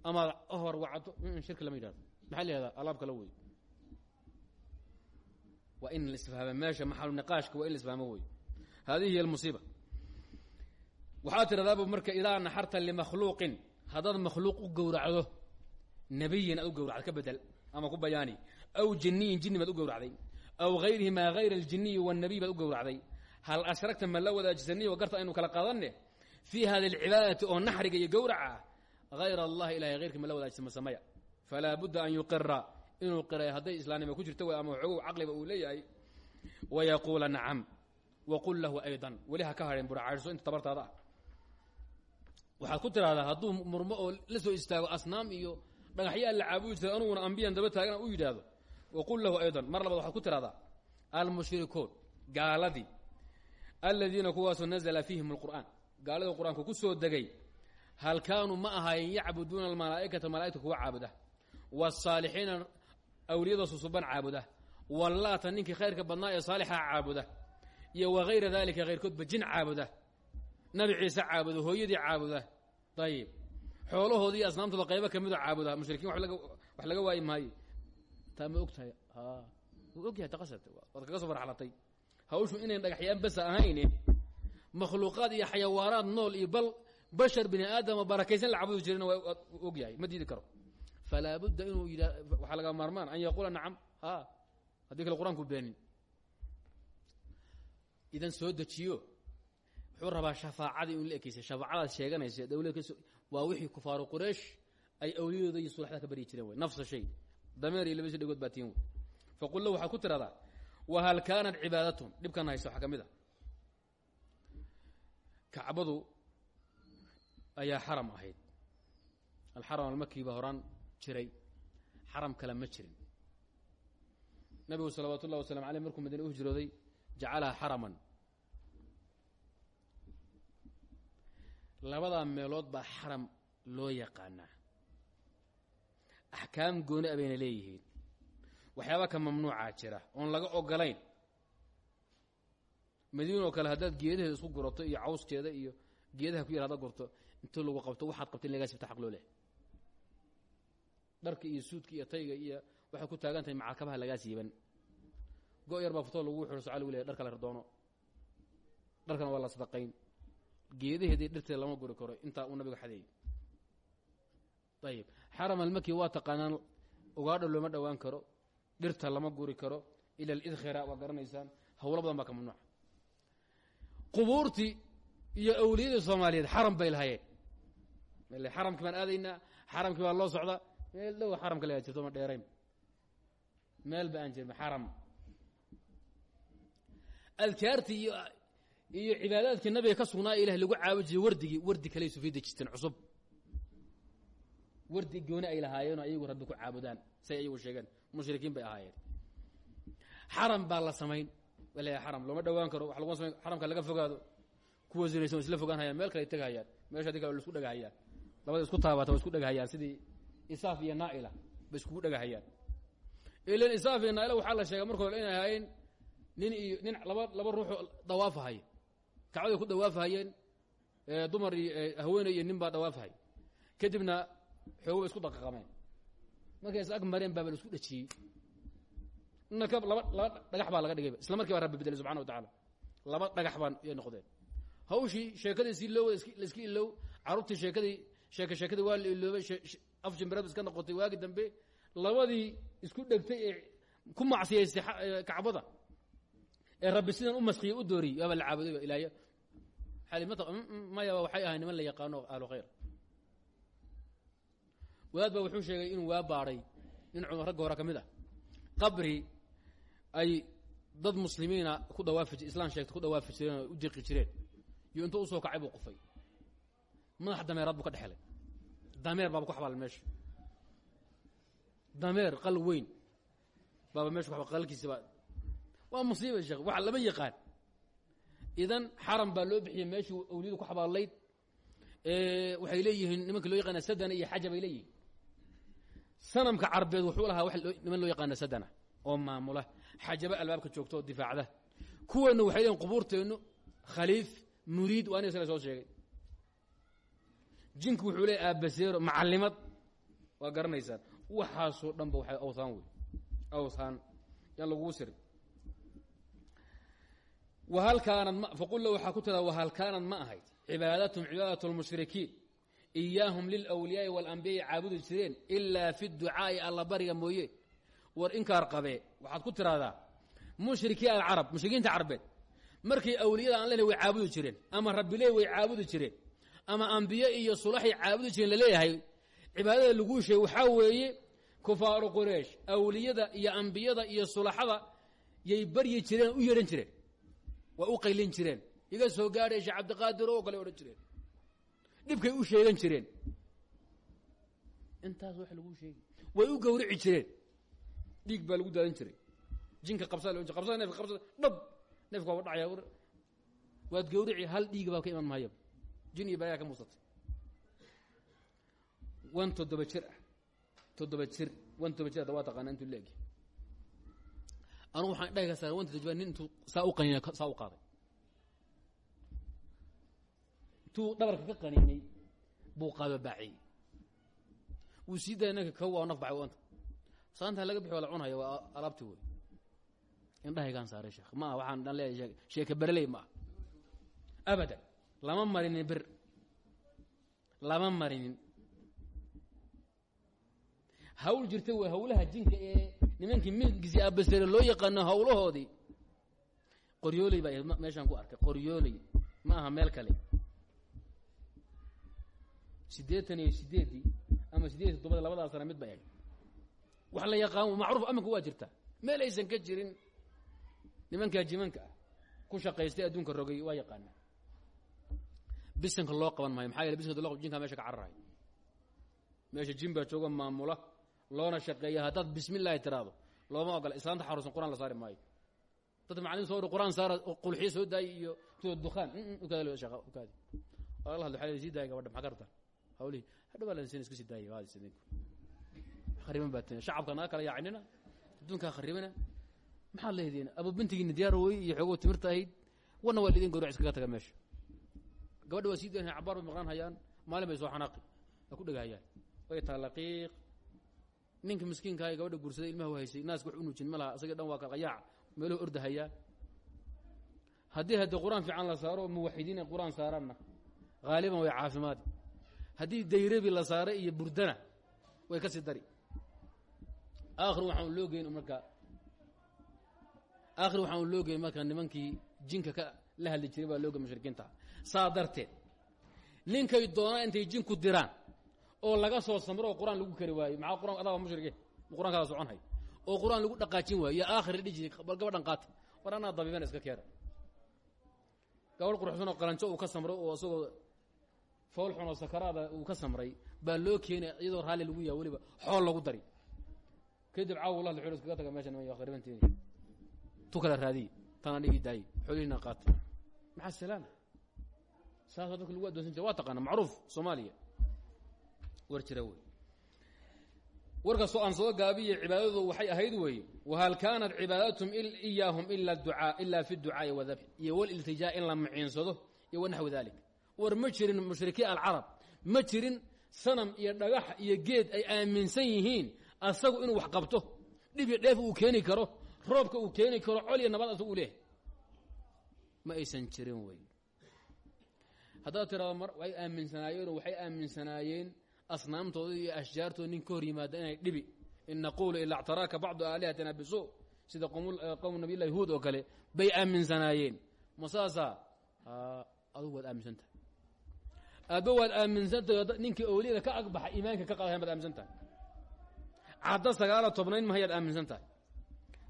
ama ad hor wacdo shirki lama yidhahdo maxaa la yihahdaa alaab kala wey waa in la isfahma meesha maxalu niqaashka waa in la isfahmo wey hadihi hiy almusiiba waxaad tiradaabu marka idaa naxarta limakhluuqin haddaad makhluuq u gowracdo nebiyin aad u gowracda ka bedel ama ku bayaani aw jiniyin jini baad u gowracday aw hayrihi maa hayra aljiniyi wاnnabiy baad u gowracday hal ashragta ma la wadaajisaniy o garta aynu kala qaadanne? Fii hadi alcibaadati oo naxriga iyo gowraca hayr allahi ilahay hayrkii ma la wadaajisa masamaya falaa budda an yuqira inuu qiray hadday islaamnima ku jirto way ama waxoogow caqliba uu leeyahay. Wayaquula nacam waqul lahu aydan. Weli ha ka hadheen buracaadhso inta tabartaada ah waxaad ku tiraahdaa hadduu murmo oo la soo istaago asnaam iyo dhagaxyaa la caabudi jiray anuguna ambiyan daba taagana u yidhaahdo. Waqul lahu aydan. Mar labaad waxaad ku tiraahdaa almushrikuun gaaladii aladiina kuwaasoo nazla fiihim alqur'aan. Gaalada qur'aanku ku soo degay hal kaanuu ma ahaayeen yacbuduuna almalaa'ikata malaa'igta kuwa caabuda? Wasaalixiina awliyada susuban caabuda? Wallaata ninkii khayrka badnaa ee saalixa caabuda? Iyo wagayra dalika hayrkoodba jin caabuda nabi ciise caabuda hooyadii caabuda. Ayib xoolahoodii iyo asnaamtooda qaybo ka midoo caabuda. Mushrikiin wax laga waayi maayo. Taa ma og tahay wuu og yahay taqasad waad kaga soo farxlatay hawshu inayn dhagaxyaan basa ahayne makhluuqaad iyo xayawaanaad nool iyo bal bashar bini aadama barakaysan la cabudi jirana waa og yahay ma diidi karo. Falaa budda inuu yidha waxaa laga maarmaan an yaquula nacam. Ha haddii kale qur'aanku beenin. Idan soo dejiyo wuxuu rabaa shafaacadii in la ekeysay shafaacadaad sheeganaysa dawlad kaso waa wixii kufaaru quraysh ay awliyadooda iyo sulaxda ka baryi jireen wey nafsa shay dameer iyo labadiisa dhegood baa tiin faqul lahu waxaad ku tiradaa wahal kaanat cibaadatum dhibkan haysta waxaa ka mid a kacbadu ayaa xaram ahayd. Alxaram almaki baa horaan jiray. Xaram kale ma jirin. Nabigu salawaatu ullahi wasalam aleyh markuu madiine u hijrooday jacalaha labadaa meelood baa xaram loo yaqaanaa. Axkaam gooni a bayna leeyihiin. Waxyaaba ka mamnuucaa jira oon laga ogolayn madiinoo kale haddaad geedaheeda isku gurato iyo cawskeeda iyo geedaha ku yar haddaad gurto inta lagu qabto waxaad qabta in lagaa sibta xaq loo leh dharka iyo suudka iyo tayga iyo waxaad ku taagan tahay macalkabaha lagaa siiban. Go- yar baa futoo lagu xiro soca lagu lehay dharka la doono dharkana waa la sadaqayn geedaheedii dhirteeda lama guri karo intaa uu nabiga xadeeyey ayib xaram almaki waa taqaanaan ugaadha looma dhowaan karo dhirta lama guri karo ila alidkhira waa garanaysaan hawlo badan baa ka mamnuuca qubuurtii iyo awliyadii soomaaliyeed xaram bay lahayeen meel xaramkii baan aadaynaa xaramkii baa loo socdaa meel dhow xaramka lagaa jirto ma dheerayn. Meel aan jirma xaram. Adkaartii iyo iyo cibaadaadkii nabiga ka sugnaa ilah lagu caabujiyey wardigii wardi kaley sufay dejisteen cusub. Wardi gooni ay lahaayeen oo ayagu rabbi ku caabudaan say ayagu sheegeen mushrikiin bay ahaayeen. Xaram baa la samayn. Wala xaram looma dhowaan karo wax laguma samayn xaramka laga fogaado. Kuwa zinaysan isla fogaan hayaan meel kale tegahayaan meesha adi kale la isku dhegahayaan labada isku taabata wa isku dhegahayaan sidii isaaf iyo naaila bay iskugu dhegahayaan ilan isaaf iyo naaila waxaa la sheegay marka hore inay ahaayeen nin iyo nin laba laba ruuxoo dawaafahaya kacbaday ku dawaafahayeen dumar haweeney iyo nin baa dawaafahay kadibna xoogo bay isku daqaqameen markay is ag mareen baaba la isku dhejiyey ka laba laba dhagax baa laga dhigayba isla markii rabbi bedelay subxana wa tacaala. Laba dhagax baan yay noqdeen. Hawshii sheekadii si loo iska ilow carruurtii sheekadii sheeke sheekadii waa la iloobay af iska noqotay waagi dambe labadii isku dhegtay ee ku macsiyaystay kacbada ee rabbi sidan u maskiyey u dooriyey waaba la caabuday ilaaya maya waxay ahay niman la yaqaano ahlu khayr. Wadaad baa wuxuu sheegay inuu waa baadhay nin ragga hore ka mid ah. Qabri ay dad muslimiina ku dhawaafi islaan sheegta ku dhawaafi jireen oo u diqi jireen. Iyo intuu u soo kacay buu qufay. Madax dameeraad buu ka dhexelay dameer baaba ku xabaal meesha. Dameer qal weyn. Baaba meesha ku qalkiisi baa waa musiiba sheekh waxa lama yaqaan idan xaram baa loo bixiyey meeshii awliyadu ku xabaalayd waxay leeyihiin nimanka loo yaqaana sadana iyo xaja bay leeyihiin. Sanamka carbeed wuxuu lahaa niman loo yaqaana sadana oo maamula xajaba albaabka joogta oo difaacda. Kuweena waxay leeyihiin qubuurteennu khaliif muriid waa aniga sala soo sheegay. Jinku wuxuu leeyahy aabaseero macalimad waa garanaysaan waxaasoo dhan ba waxay awthaan wey awthaan yaan lagugu sirin wahal kaanad faqul waxaa ku tira wahal kaanad ma ahayd cibaadatum cibaadat lmushrikiin iyaahum lilwliyaai walambiyaai caabudi jireen ilaa fi ducaa'i alla bariga mooye war inkaar qabee waxaad ku tiraahdaa mushrikii alcarab mushrikiinta carbeed markay awliyada aan lena way caabudi jireen ama rabbiley way caabudi jireen ama ambiye iyo sulaxay caabudi jireen la leeyahay cibaadada laguu sheegay waxaa weeye kufaaru quraysh awliyada iyo ambiyada iyo sulaxada yay baryi jireen u yeedhan jireen waa u qaylin jireen. Iga soo gaadhay sheekh cabdiqaadir oo kale odhan jireen. Dhibkay u sheegan jireen. Intaas wax laguu sheegi way u gawrici jireen. Dhiig baa lagu daadan jiray. Jinka qabsaa lo qabsada neefka qabsada dhab. Neefka waaba dhacaya waad gawrici hal dhiiga baa ka iman mahaya jin iyo balaayaa ka muusatay wan toddoba jir ah. Toddoba jir. Wan toddoba jir hadda waa taqaana leegi anugu waxaan dhahi ka saara wan toddoba nin intuu saa u qaniinay saa u qaaday. Intuu dhabarka ka qaniinay buu qaado baaciyey wuu sii daaya ninka ka waa naf baxay wanta saantaa laga bixi waa la cunhaya waa alaabti wey indhahaygaan saaray sheekh. Ma aha waxaan dhan leeyahay sheeke bereley ma ah abadan lama marinin bir. Lama marinin. Hawl jirta wey hawlaha jinka ee nimankii mingisi abasere loo yaqaano hawlahoodii. Qoryooley baa meeshaan ku arkay. Qoryooley ma aha meel kale. Siddeetan iyo sideeddii ama ama sideed toddobada labadaa mid ba eg wax la yaqaan macruuf amanka waa jirta meel aysan ka jirin. Nimankaa jimanka ah ku shaqaystay adduunka rogay waa yaqaana bisanka loo qaban maayo. Maxaa bisanka loo jinkaa meesha ka cararahay meesha jin baa maamula loona shaqeeya haddaad bismi illaahi tiraahdo looma ogola islaanta xaruusan qur'aan la saari maayo. Dad macalin soo qur'aan saara qulxiyo soo daayay iyo tuo dukhaan ukaadi ukaadi la hadlo xalay sii daaya gabadha maxaa ka rabtaan hawlihi hadhow baa lansin iska sii idinku khariban baa tiin shacabka naga kala yaacinina adduunkaa kharibina maxaad leediin abu bintigiina diyaar wey iyo xoogoo timirta ahayd wana waa lidin gawrac iskaga taga meesha. Gabadha waa sii dayn cabaar bay maqnaan hayaan maalin bay soo xanaaqi waa ku dhegahayaan way taalaqiiq ninka miskiinkaha gabadha guursaday ilmaha u haysay naaska wax u nuujin ma laha isaga dhan waa kalqayaac meeluhu ordahayaa haddii haddii qur'aan fiican la saaro muwaxidiin ay qur'aan way caafimaadi haddii dayrabi la saaray iyo burdana way ka sii dari. Aakhir waxaan loo marka aakhir waxaan geyn marka nimankii jinka ka la hadli jiray baa looga mushrikiinta. Saa ninkay doonaan intay jinku diraan oo laga soo samro oo qur'aan lagu kari waayo. Maxaa qur'aan adaa mushrike? Qur'aankaada socon hay oo qur'aan lagu dhaqaajin waayo. Iyo aakhir dhiji gabadhan qaata. War anaa dabiibana iska keena. Gabadh quruxsan oo qalanjo uu ka samray oo isagoo fool xun oo sakaraada uu ka samray baa loo keenay iyadoo raalli lagu yaha weliba xool lagu dari kadib caawa la hadla iskaga taga meesha niman kharibanteeni tu kala raadiye tana dhigi daaye xoolihiina qaata. Maxaa salaama saasoo dadka lagu adoonsan jira waa taqaana macruuf soomaaliya war jira wey. Warkastoo aan soo gaabiye cibaadadu waxay ahayd weeye wahal kaanat cibaadatum iyaahum ila ducaa ila fi ducaa'i wadabxi iyo waliltijaa in la maciinsado iyo wanaxwi dalik war ma jirin mushrikiin alcarab ma jirin sanam iyo dhagax iyo geed ay aaminsan yihiin asagu inuu wax qabto. Dhib iyo dheef uu keeni karo roobka uu keeni karo col iyo nabad asagu u leehay ma aysan jirin wey. Haddaad tirado mar way aaminsanaayeenoo waxay aaminsanaayeen asnaamtooda iyo ashjaartooda nin ka hor yimaada inay dhibi in naquulu ilaa ctaraaka bacdu aalihatina bisu sida qowm nabiy llahi huud oo kale bay aaminsanaayeen ma saasaa adugu waad aaminsan tahay aadba waad aaminsantahay ninkii awliyada ka agbaxa iimaanka ka qaadayan baad aaminsan tahay cadda sagaala tobnayn mahayaad aaminsan tahay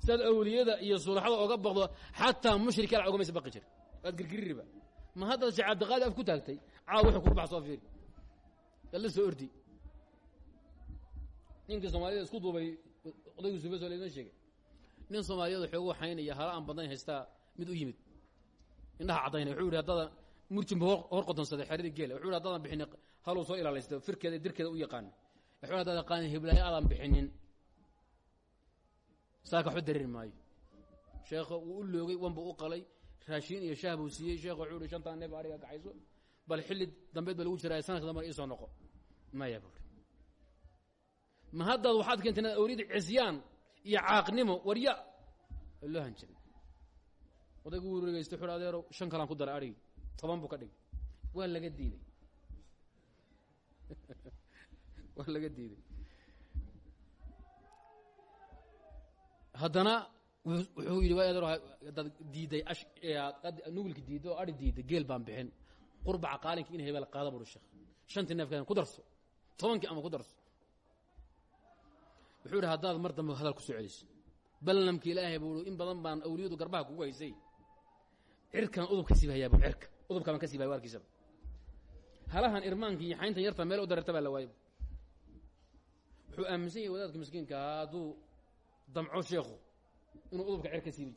sidaad awliyada iyo sulaxada oga baqdo xataa mushrika ala ogamaysa baqi jir waad girgiririba ma haddaad shecabdiqaadi af ku taagtay caaw wuxuu kugu bax fiiri yalla soo ordi. Ninkii soomaalida isku duubay odaygu subeso laydin sheegay. Nin soomaaliyada xoogu xaynaya hala aan badnayn haystaa mid u yimid. Indhaha caddaynay wuxuu yihi haddaadan murjinba hor qotonsaday xeradii geela wuxuu yihi haddaadan bixinin haluu soo ilaalaysta firkeeda dirkeeda u yaqaana wuxuu haddaadan qaanin hiblaayo aadan bixinin. Saaka waxba dareeri maayo. Sheekha wuu wanba u qalay. Raashiin iyo shaah buu siiyey. Sheekh wuxuu ihi shantaa neef ariga kaxayso bal xilli dambeed ba lagu jiraa sanadka dambe iisoo noqo maya buuri ma haddaad waxaad keentay inaad awliyada cisyaan iyo caaqnimo warya. Loo hanjabay odaygu wuu regeystay wuxu adeerow shan kalaan ku daray arigi toban buu ka dhigay. Waa laga diiday waa laga diiday haddana wuxuu yidhi waa adeero hadaad diiday nugulki diidday oo ari diidday geel baan bixin. Qurbaca qaalinki in hebel qaada buri sheekh. Shantii neefka ku darso tobankii ama ku darso wuxuu ihi haddaad mar dambe hadal ku soo celiso ilaahay buu in badan baan awliyadu garbaha kugu haysay. Cirkan udub ka siibahayaa bu cirka. Udubka baan ka siibahaya warkiisaba halahan irmaanka iyo yarta meel u dareerta la waayo. Wuxuu aaminsan yahay wadaadka miskiinka hadduu damco sheekhu inuu udubka cir ka siibi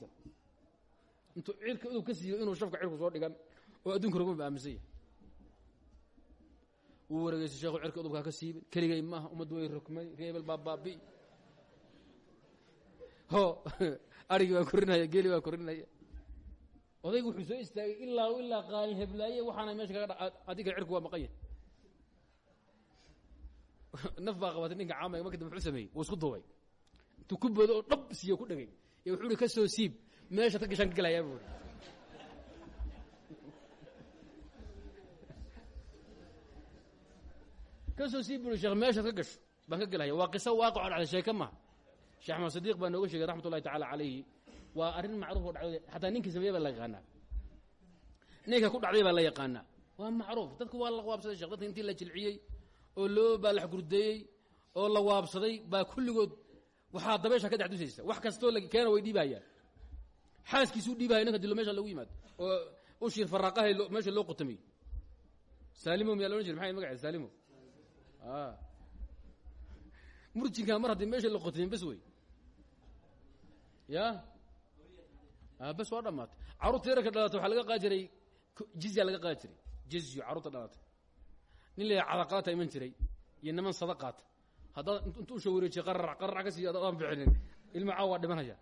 cirka udub ka siibo inuu shafka cirku soo dhigan oo adduunka rogma ba aaminsan yahay wuu wareegeystay sheekhu cirka udubkaa ka siibin. Keligay maaha ummaddu way rogmay. Reebel baa baabi. Ho arigii baa korinaya geeli baa korinaya odaygu wuxuu soo istaagay ilaa ilaa qaalin heblaaye waxaana meesha kaga adiga cirku waa maqan yahay. Naf baa qabatay ninka caamay marka dambe wuxuu sameeyey wuu isku duubay. Intuu ku boodo oo dhab siiyo ku dhegay. Iyo wuxuu ihi ka soo siib. Meesha ta gashaan ka gelayaa buuri ka soo siib buuri sheekh meeshaad ka gasho baan ka gelaya. Waa qiso waaqicoo dhacday sheeke maha sheekh axmed sadiiq baa nooga sheegay raxmat ullahi tacala calayhi. Waa arrin macruuf oo dhacday xataa ninkii sameeye baa la yaqaanaa. Ninka ku dhacday baa la yaqaanaa. Waa macruuf. Dadku waa la qawaabsaday shekh dadka intii la jilciyey oo loo baalax gurdeeyey oo la waabsaday baa kulligood waxaa dabeesha ka dhex dusaysa. Wax kastoo la keena way dhiibayaan xaaskiisuu dhiibahaya ninka dilo meesha lagu yimaado oo ushir faraaqahay loo- meesha loo qotamiyey saalimo miyaa loodhan jir maxay magaceed saalimo murjinkaa mar haddii meesha la qotamin bes wey. Ya? A bes waa dhamaatay carruurta yararka dhalatay waxaa laga qaadi jiray jizya laga qaadi jiray jizyo carruurta dhalatay nin la cadaqaata iman jiray iyo niman sadaqaata haddaad int- intu usha wareejiye qararac qararac ka siiyo adaan bixinin. Ilma caawa waa dhimanaya.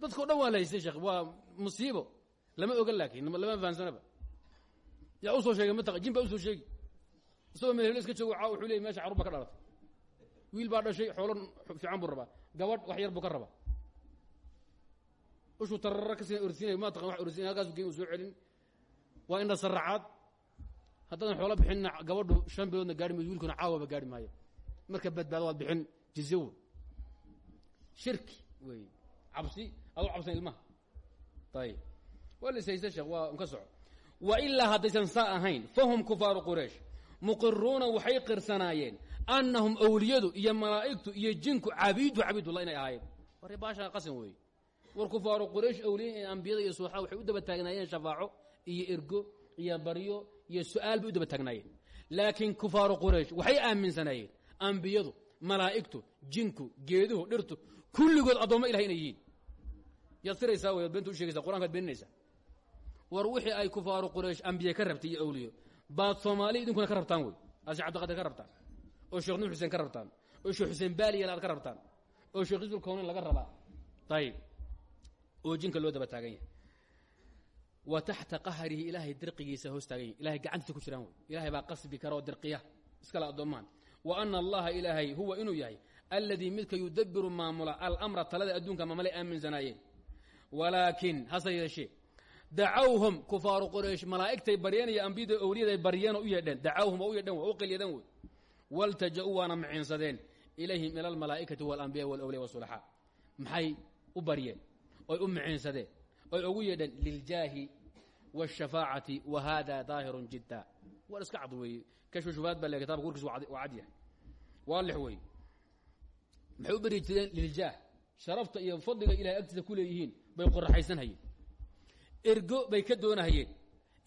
Dadkao dhan waa la haystay sheekh waa musiibo. Lama oga laakin lama fahansanaba. Yaa u soo sheegay mataqa jin baa u soo sheegi isagoo meelhelo iska joogo wuxuu leeyay meesha carruur baa ka dhalatay. Wiil baa dhashay xoolo fiican buu rabaa. Gabadh wax yar buu ka rabaa. Ushuu tarara ka sii orsiinay ma taqan wax orsiinay halkaasuu geyn uu soo celin. Waa indha saracaad haddaadan xoolo bixinna gabadhu shan biloodna gaari mayso wiilkuna caawaba gaari maayo. Marka badbaado waad bixin jizye wey shirki wey cabsi adoo cabsan ilmaha. Ayib waa la ka soco. Wa ilaa haddaysan saa fahum kufaaru quraysh muqiruuna waxay qirsanaayeen annahum awliyadu iyo malaa'igtu iyo jinku cabiidu cabiidullah inay ahaayeen. War baashaa qasan weeye war kufaaru quraysh awliya ee iyo suuxa waxay u daba taagnaayeen shafaaco iyo ergo iyo baryo iyo su'aal bay u daba taagnaayeen laakiin kufaaru quraysh waxay aaminsanaayeen ambiyadu malaa'igtu jinku geeduhu dhirtu kulligood addoommo ilahay inay yihiin. Yaad siraysaa wey beenta u war wixii ay kufaaru quraysh ambiye ka rabtay iyo awliyo baad soomaaliya idinkuna ka rabtaan wey aad sheekh cabdiqadir ka rabtaan? Oo sheekh nuur xuseen ka rabtaan? Oo sheekh xuseen baaliyal aad ka rabtaan? Oo sheekh isul kownin laga rabaa? Ayib oo jinka loo daba taagan yahay. Wa taxta qahrihi ilaahay dirqigiisa hoos taagan yahy ilahay ku jiraan wey ilahay baa qasbi kara oo dirqiya. Iskale addoommahan wa ana allaha ilaahay huwa inuu yahay alladii midka yudabiru maamula alamra talada adduunka maamalay aaminsanaayeen walaakin hase yeeshee dacawhum kufaaru quraysh malaa'igtay baryeen iyo ambiyada owliyaday baryeenoo u yeedheen dacawhum u yeedheen waa u qilyadan wey waltaja-uu waana maciinsadeen ilayhim ila almalaa'ikati walambiya walawliya wasulaxaa maxay u baryeen oy u maciinsadeen oy ugu yeedheen liljaahi waashafaacati wa hada daahirun jidda war iska cad weeye kashfu shubahaad baa le kitabka warkiis waa cad yahay waalix u beri jireen liljaah sharafta iyo fadliga ilahay agtiisa ku leeyihiin bay qoraxaysanhayeen ergo bay ka doonahayeen.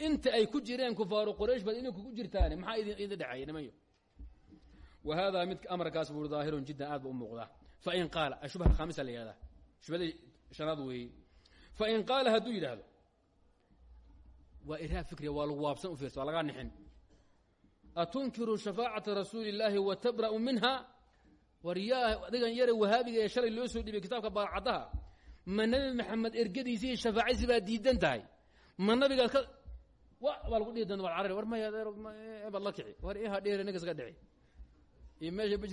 Inta ay ku jireen kufaaru quraysh baad idinku ku jirtaane maxaa idin dhexeeya nimanyo wa haadaa mid amarkaas buu daahirun jiddan aad ba u muuqdaa. Fain qaala ashubha alkhaamisa la yihahdaa shubhadii shanaad weeye fain qaala hadduu yidhaahdo waa irhaab fikriya waa lagu waabsan u fiirsa waa nixin. Atunkiru shafaacata rasuuli wa tabra'u minha war adigan yare wahaabiga shalay loo soo dhibay kitaabka baarcaddaha ma nebi maxamed ergadiisi iyo shafaacadiisi baad diidan tahay? Ma nabigaad ka wa baa lagu dhihi doona carari war maya adeer baad la kici. War iha dheere ninkas ka dhici. Iyo meesha ma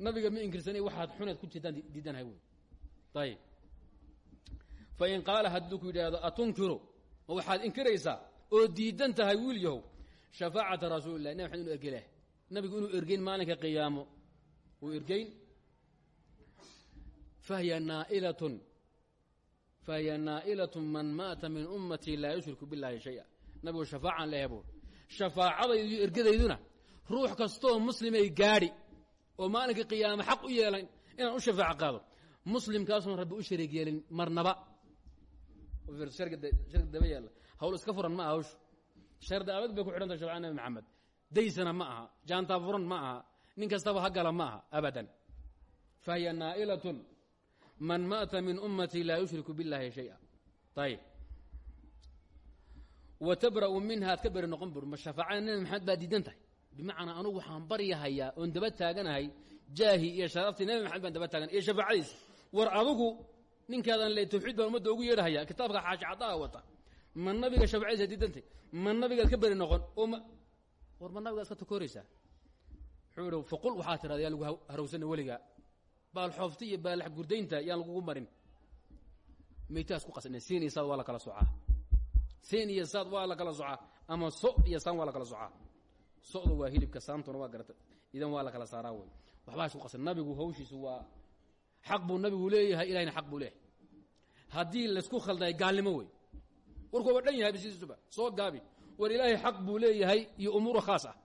nabiga ma inkirsanay waxaad xuneed ku jirtaan diidanahay wey ayib fain qaala hadduu ku yidhaahdo waxaad inkiraysaa? Oo diidan tahay wiil yahow. Shafaacata rasuulilah nabi maxamed inu maalinka qiyaamo. Uu ergeyn fahiya naailatun fahiya naa'ilatun man maata min ummatii laa yushriku billahi shaya nabigu shafaacan lehe buur shafaacadaydu iyo ergadayduna ruux kastoo muslimay gaadhi oo maalinka qiyaame xaq u yeelan inaan u shafaaco qaado muslimkaasuun rabbi u shariig yeelin marnaba daba yaalla hawl iska furan ma aha hawshu shardi abad bay ku xidhan tahay shafacada nabi maxamed daysana ma aha jaantaa furan ma aha nin kastaba ha man maata min ummatii laa yushriku biاllahi shaya. Ayib wa tabra'u minha ad ka beri noqon bur. Ma shafaacada nabi maxamed baa diidan tahay? Bimacnaa anugu waxaan baryahayaa oon daba taaganahay jaahi iyo sharaftii nabi maxamed baan daba taagan iyo shafaacadiisa war adugu ninkaadan le tawxiid baan ummadda ugu yeedhahaya kitaabka xaashi caddaha wata. Ma nabiga shafacadiisa diidantay ma nabigaad ka beri noqon? Oo ma war ma nabigaa iska takooraysaa wuxuu ihi faqul waxaa tirada yaa lagu harowsana weligaa baalxoofta iyo baalax gurdaynta yaan lagugu marin. Maytaas ku qasne siin iyo saad waa la kala socaa. Siin iyo saad waa la kala socaa. Ama so iyo saan waa la kala socaa. Soda waa hilibka saantuna waa garata. Idan waa la kala saaraa wey. Waxbaa isku qasan nabigu hawshiisu waa xaq nabigu leeyahay ilahina xaq buu leeyahay. Haddii laysku khalday gaalnimo wey. Warkuuba dhan yahay bisiisuba soo gaabi. War ilaahay xaq buu leeyahay iyo umuura khaas ah.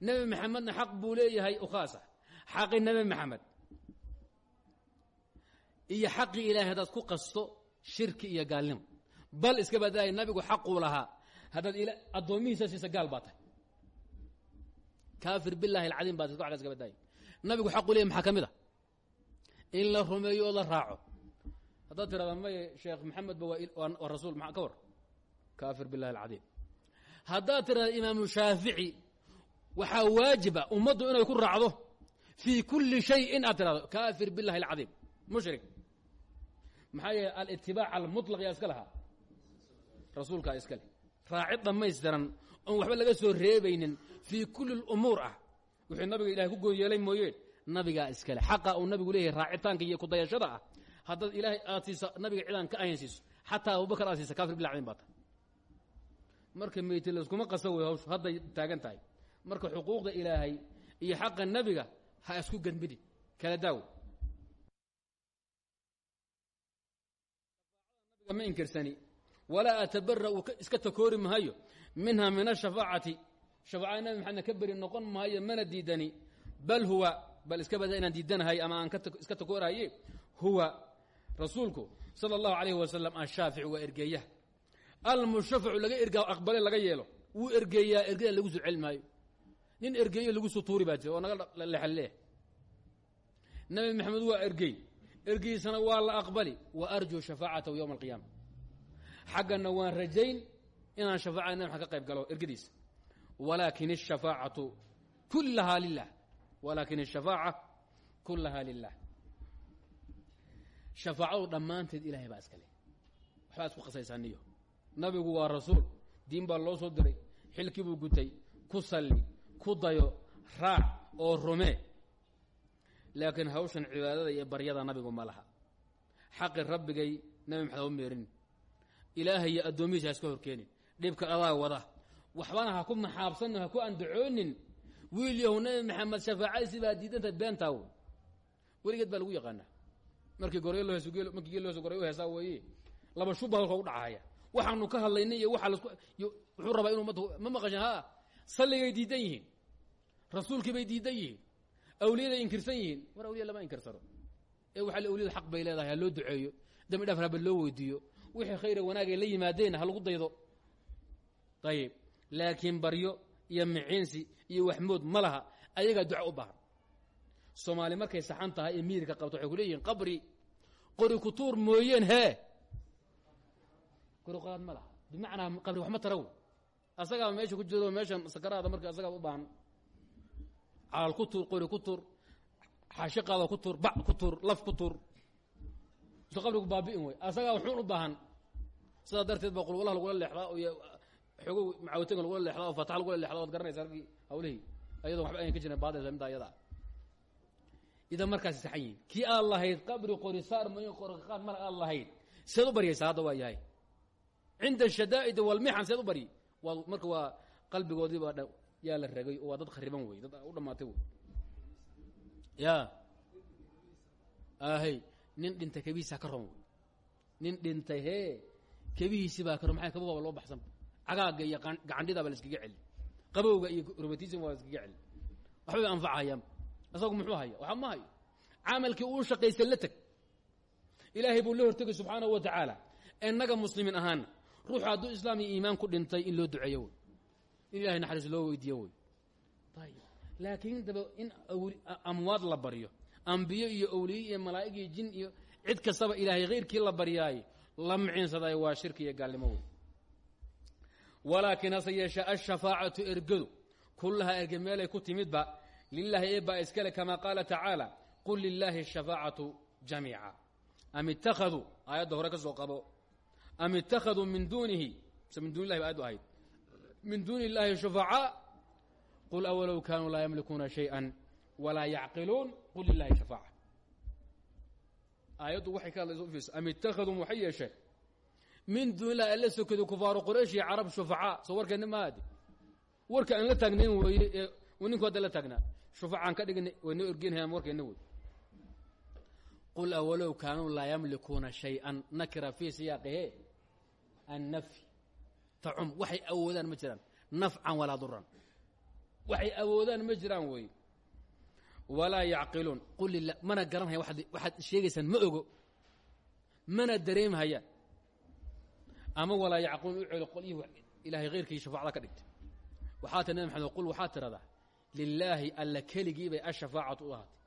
Nebi maxamedna xaq buu leeyahay ukhaasa xaqi nebi maxamed iyo xaqii ilahay haddaad ku qasto shirki iyo gaalnimo bal iska badaaya nabigu xaquu lahaa. Haddaad addoomihiisa siisa gaal baa tahay kaafir bilahi alcadiim baa wa iska badaaya nabigu xaqu leeyahy maxaa ka in la rumeeyo la raaco. Haddaad tirahda maye sheekh maxamed ba waa rasuul maa kaafir bilahi alcadiim. Haddaad tirahda imaamu shaafici waxaa waajiba ummaddu inay ku raacdo fii kulli shay in kaafir bilahi alcadiim. Mushrik maxaa yeele alitibaac almutlaq yaa iska lahaa. Rasuulkaa iska leh. Raacid dhammaystiran oon waxba laga soo reebaynin fii kulli lumuur ah. Wuxuu nabiga ilahay ku goon yeelay mooye nabigaa iskale xaqa uu nabigu leeyahay raacitaanka iyo kudayashada ah. Haddaad ilaahay aad nabiga cidaan ka ahayn siiso xataa abubakar aad siisa kafir bilacdin baa tahay. Marka meyti layskuma qasa wey hawshu hadday taagan tahay. Marka xuquuqda ilaahay iyo xaqa nebiga ha isku gadmidin kala daawo ma inkirsani? Walaa atabara uu iska takoori mahayo. Minha min ashafaacati shafaacada nabi maxamedna ka noqon maayo mana diidani. Bal huwa bal iska bada inaan diidanahay ama aan iska takoorahaye huwa rasuulku sala allahu alayhi wasalam ashaafic waa ergeeyaha almushafacu laga erga aqbale laga yeelo. Wuu ergeeyaa ergada lagu soo celi nin ergeeyo lagu soo tuuri baa jira oo naga lexaleeh nabi maxamed waa ergey ergiisana waa la aqbali wa arjuu shafaacatahu yowma alqiyaama xaggana waan rajayn inaan shafaacada nabi maxamed ka qayb galo ergadiisa walaakin الshafaacatu kulahaa lilah walaakin الshafaaca kulahaa lilah shafaacadu dhammaanteed ilahay baa iska leh waxbaa isku qasaysaaniyo nabigu waa rasuul diin baa loo soo diray xilkii buu gutay ku salli ku dayo raac oo rumee laakiin hawshan cibaadada iyo baryada nabigu ma laha. Xaqi rabbigay nabi maxamed u meerin ilaahay iyo addoomihiisa ha iska horkeenin. Dhibka adaa wada. Waxbana ha ku maxaabsanin ha ku andacoonin. Wiil yahu nabi maxamed shafaacadiisi baa diidantahay beentaawo weligeed baa lagu yaqaanaa. Markii gorey loo hees markii geel loo goray u heesaa weeye. Laba shubba halka u dhacaya. Waxaanu ka hadlaynay iyo waxa lasku wuxuu rabaa inu ma maqashan ha salligay diidan yihiin. Rasuulkii bay diidan yihiin awliyaday inkirsan yihiin war awliya lama inkirsano. Ee waxaa awliyada xaq bay leedahay ha loo duceeyo. Dambi dhaaf haba loo weydiiyo. Wixii khayra wanaagay la yimaadeen ha lagu daydo. Ayib laakiin baryo iyo miciinsi iyo waxmood ma laha ayagaa duca u baahan. Soomaali markay saxan tahay ee miirka qabto waxay ku leeyihiin qabri. Qori kutuur mooyeen hee. Qori qaad ma laha. Bimacnaa qabri wax ma taraw asagaa meesha ku jiro meeshan sakaraada marka asagaa u baahan caal ku tuur qori ku tuur xaashiqaada ku tuur bac ku tuur laf ku tuur. Isu qabrigu baabi'in wey asagaa waxuun u baahan. Sidaa darteed baa qulwalaha lagula leexdaa iyo xoogo macawitaga lagula leexdaa oo fatax lagula leexdaa waad garanaysa ragii hawlihii ayadoon waxba ayan ka jirin baadaysa midda ayada idan markaasi saxan yihiin kii aad lahayd qabri qori saar mooye qorqaad mar aad lahayd seed u baryaysaa hadda waa yahay. Cinda ashadaa'id walmixan seed u baryi waa marka waa qalbigoodii baa yaa la ragay oo waa dad khariban wey dad u dhamaatay wey ya. Ahay nin dhintay kabihiisa ka ron wey nin dhintay hee kabihiisi baa ka ron maxay kababa loo baxsan? Cagaaga iyo gacandhidaa ba la iskaga celi qabowga iyo romatism waa la iskaga celi waxbay anfacayaan isagu muxuu haya waxa ma hayo? Camalkii uu shaqaysta la teg ilaahay buu la hortegay subxaanahu wa tacaala. Innaga muslimiin ahaana ruuxu hadduu islaam iyo iimaan ku dhintay in loo duceeyo wey in ilahay naxariis loo weydiiyo wey laakiin daba in amwaad la baryo ambiyo iyo awliye iyo malaa'ig iyo jin iyo cid kastaba ilaahay hayrkii la baryaaye la miciinsaday waa shirki iyo gaalnimo wey walaakiin hase yeeshee ashafaacatu ergadu kullahaa erge meelay ku timidba lilahi eebaa iskale kama qaala tacaala qul lilaahi ashafaacatu jamiica. Am ittakhaduu aayadda hore ka soo qabo. Am ittakhaduu min duunihi mise min duni illahi ba ayaddu ahayd min duuni illahi shufacaa qul awalow kaanuu laa yamlikuuna shayئa walaa yacqiluun qul lilahi shafaaca aayaddu waxay ka hadlaysa ufiirsa am ittakhaduu waxay yeesheen min duuni illahi alla sokado kufaaru quraysh iyo carab shufacaa. Soo warkeedna maadi? Warka aan la taagnayn weeye ee ninku la taagnaa shufacaan ka dhigna waynoo ergenhayaan warkeenna wey qul awalow kaanuu laa yamlikuuna shay-an nakira fii siyaaqihe annafy tacum waxay awoodaan ma jiraan nafcan walaa duran waxay awoodaan ma jiraan wey walaa yacqiluun qul lila mana garanhaya waxaad sheegaysaan ma ogo mana dareemhayaan ama walaa yacqiluun u celo qolyihii ilahay hayrkii shafaacada ka dhigtay waxaa tir maxamed qul waxaa tiradaa lilaahi alla keligii bay ashafaacatu u ahaatay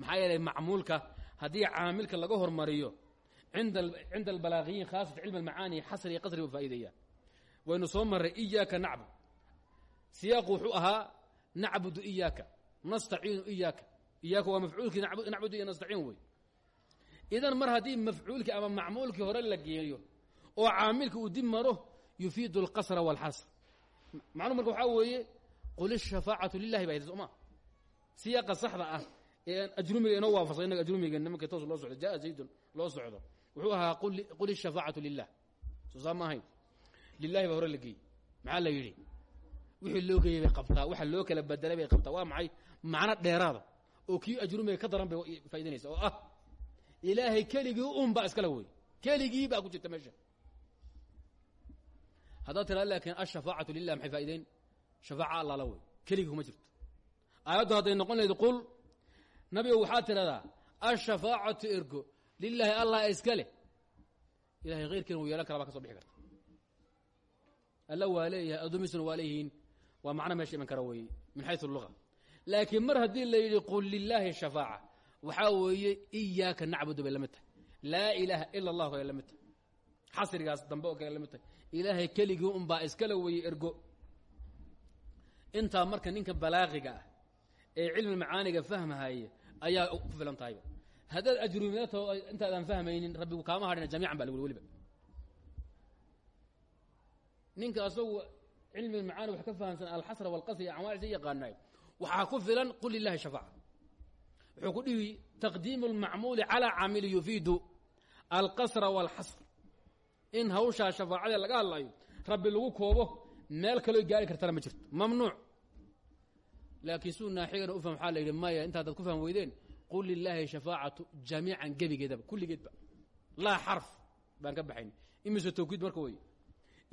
maxaa yeelay macmuulka haddii caamilka laga hormariyo inda cinda albalaagiyiin khaasat cilmi almacaani xasri qasri ba faa'ideeyaan waynu soo marray iyaaka nacbud siyaaqu wuxuu ahaa nacbudu iyaaka nastaciinu iyaaka. Iyaaka waa mafcuulkii nacbudu iyo nastaciin wey. Idan mar haddii mafcuulkii ama macmuulkii hore la geeyo oo caamilka uu dib maro yufiidu alqasra walxasr. Macnuu marka waxaa weeye qul ishafaacatu lilahi ba soma siyaaqa saxda ah ee ajrumiga inoo waafaqsay inaga ajrumiga nimanka toos loo socdo jaa zaydun loo socdo. Wuxuu ahaa qul ishafaacatu lilah soo saa ma ahayn lilahi baa hore la maxaa la yidhi? Wixii loo geeyey bay qabtaa waxa loo kala bedelay bay qabtaa. Waa maxay? Macno dheeraada oo kii ajrumiga ka daran bay faa'idanaysa oo ah ilaahay keligii un baa iskala wey keligii baa ku jirta meesha. Haddaad tiraa laakiin ashafaacatu lilah maxay faa'ideyn shafaaca allaala wey keligii kuma jirto. Aayaddu hadday noqon lahayd qul nabiga waxaad tidhahdaa ashafaacatu ergo lilaahi allah iska leh. Ilahay hayrkiina wuu yeelan kara baa ka so bixi karta alla waa leeyahay addoomiisuna waa macno meesha iman kara weeye min xayu luga laakiin mar haddii la yidhi qul lilaahi shafaaca waxaa weeye iyaaka nacbudu bay la mid tahay. Laa ilaaha ila allah bay la mid tahay. Xasrigaas dambe oo kale la mid tahay. Ilaahay keligii unbaa iskala weeye ergo. Intaa marka ninka balaaqiga ah ee cilmi macaaniga fahmahaya ayaa ku filan tahayba haddaad ajrumiyato intaadaan fahmaynin rabbigu kaama hadhina jamiican ba la wuli weliba ninka asagu cilmiga macaani wax ka fahamsan alxasra walqasri anwaacisa yaqaanay waxaa ku filan qul lilahi shafaaca wuxuu ku dhihi taqdiimu lmacmuuli calaa caamili yufiidu alqasra walxasr. In hawshaa shafaacadee laga hadlayo rabbi lagu koobo meel kaloo gaari kartana ma jirto. Mamnuuc. Laakiin suu naaxigana ufaham waxaa la yidhi maya intaa dad ku fahm weydeen qul lilaahi shafaacatu jamiican gebigeedaba kulligeedba laa xarf baan ka baxayn. Imise tawkiid marka wey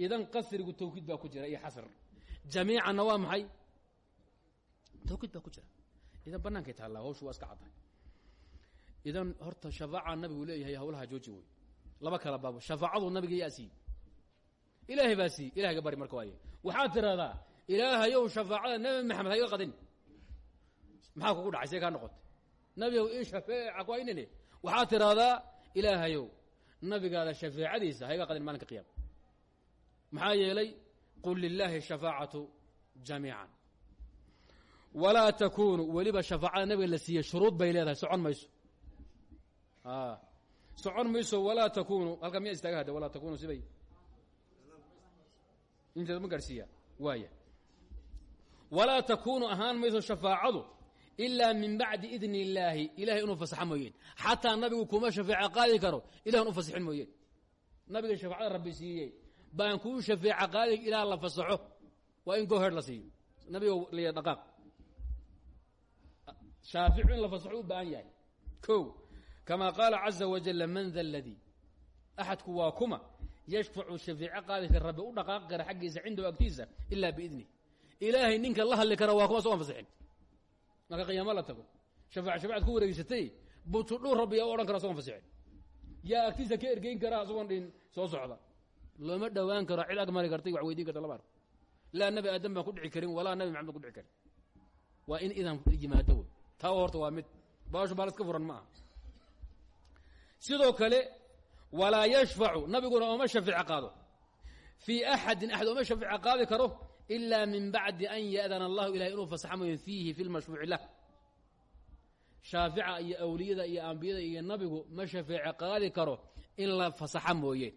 idan qasrigu tawkiid baa ku jira iyo xasr. Jamiicanna waa maxay? Tawkiid baa ku jira. Idan bannaankay taallaa hawshu waa iska caddahay. Idan horta shafaaca nabigu leeyahay hawlaha jooji wey laba kala baabo shafaacadu nabiga yaa siiy ilaahay baa siiy ilahayga bari marka waaye. Waxaad tidhahdaa ilaahayow shafaacada nabi maxamed hayga qadin. Maxaa kugu dhacay see kaa noqotay nabigow ii shafeeca ku aynine waxaad tidhahdaa ilaahayow nabigaada shafeecadiisa hayga qadin maalinka qiyaama maxaa yeelay qul lilaahi shafaacatu jamiican. Walaa takunu weliba shafaacada nabiga la siiyey shuruud bay leedahay socon mayso. Socon mayso walaa takunu halkaa miyaa istaaga hadde walaa takunu sibay? Inteeda ma gaadhsiiya waaya walaa takunu ahaan mayso shafaacadu ilaa min bacdi idni illaahi ilahay inuu fasaxa mooyeen. Xataa nabigu kuma shafeeca qaadi karo ilahan u fasixin mooyeen. Nabiga shafaacada rabbi siiyey baan kuu shafeeca qaadi ilaa la fasaxo. Waa in goher la siiyo. Nabigo liya dhaqaaq. Shaaficu in la fasaxo u baahan yahay. Ko kama qaala caza wajala man da ladii axadku waa kuma. Yashfacu shafeece qaadi kara rabbi u dhaqaaqi kara xaggiisa cindahu agtiisa ilaa biidni. Ilaahay ninka la hadli kara waa kuma sogon fasixin marka qiyaamo la tago. Shafaac shafacad ku wareegsatay butudhuu rabbi yaa u odhan kara sogon fasixin yaa agtiisa ka ergeyn kara asagoon dhin soo socda looma dhowaan karo cid ag mari kartay wax weydiin karta lama arko. Laa nabi aadam baan ku dhici karin walaa nabi maxamed ku dhici karin. Waa in idan yimaado wey taa horta waa mid baashu baal iska furan ma sidoo kale walaa yashfacu nabiguna ooma shafeece qaado. Fii axadin axad ooma shafeece qaadi karo ilaa min bacdi an ya'dana allahu ilahay inuu fasaxa fiihi fi lmashfuuci lah. Shaafica iyo awliyada iyo ambiyada iyo nabigu ma shafeece qaadi karo in la fasaxa mooye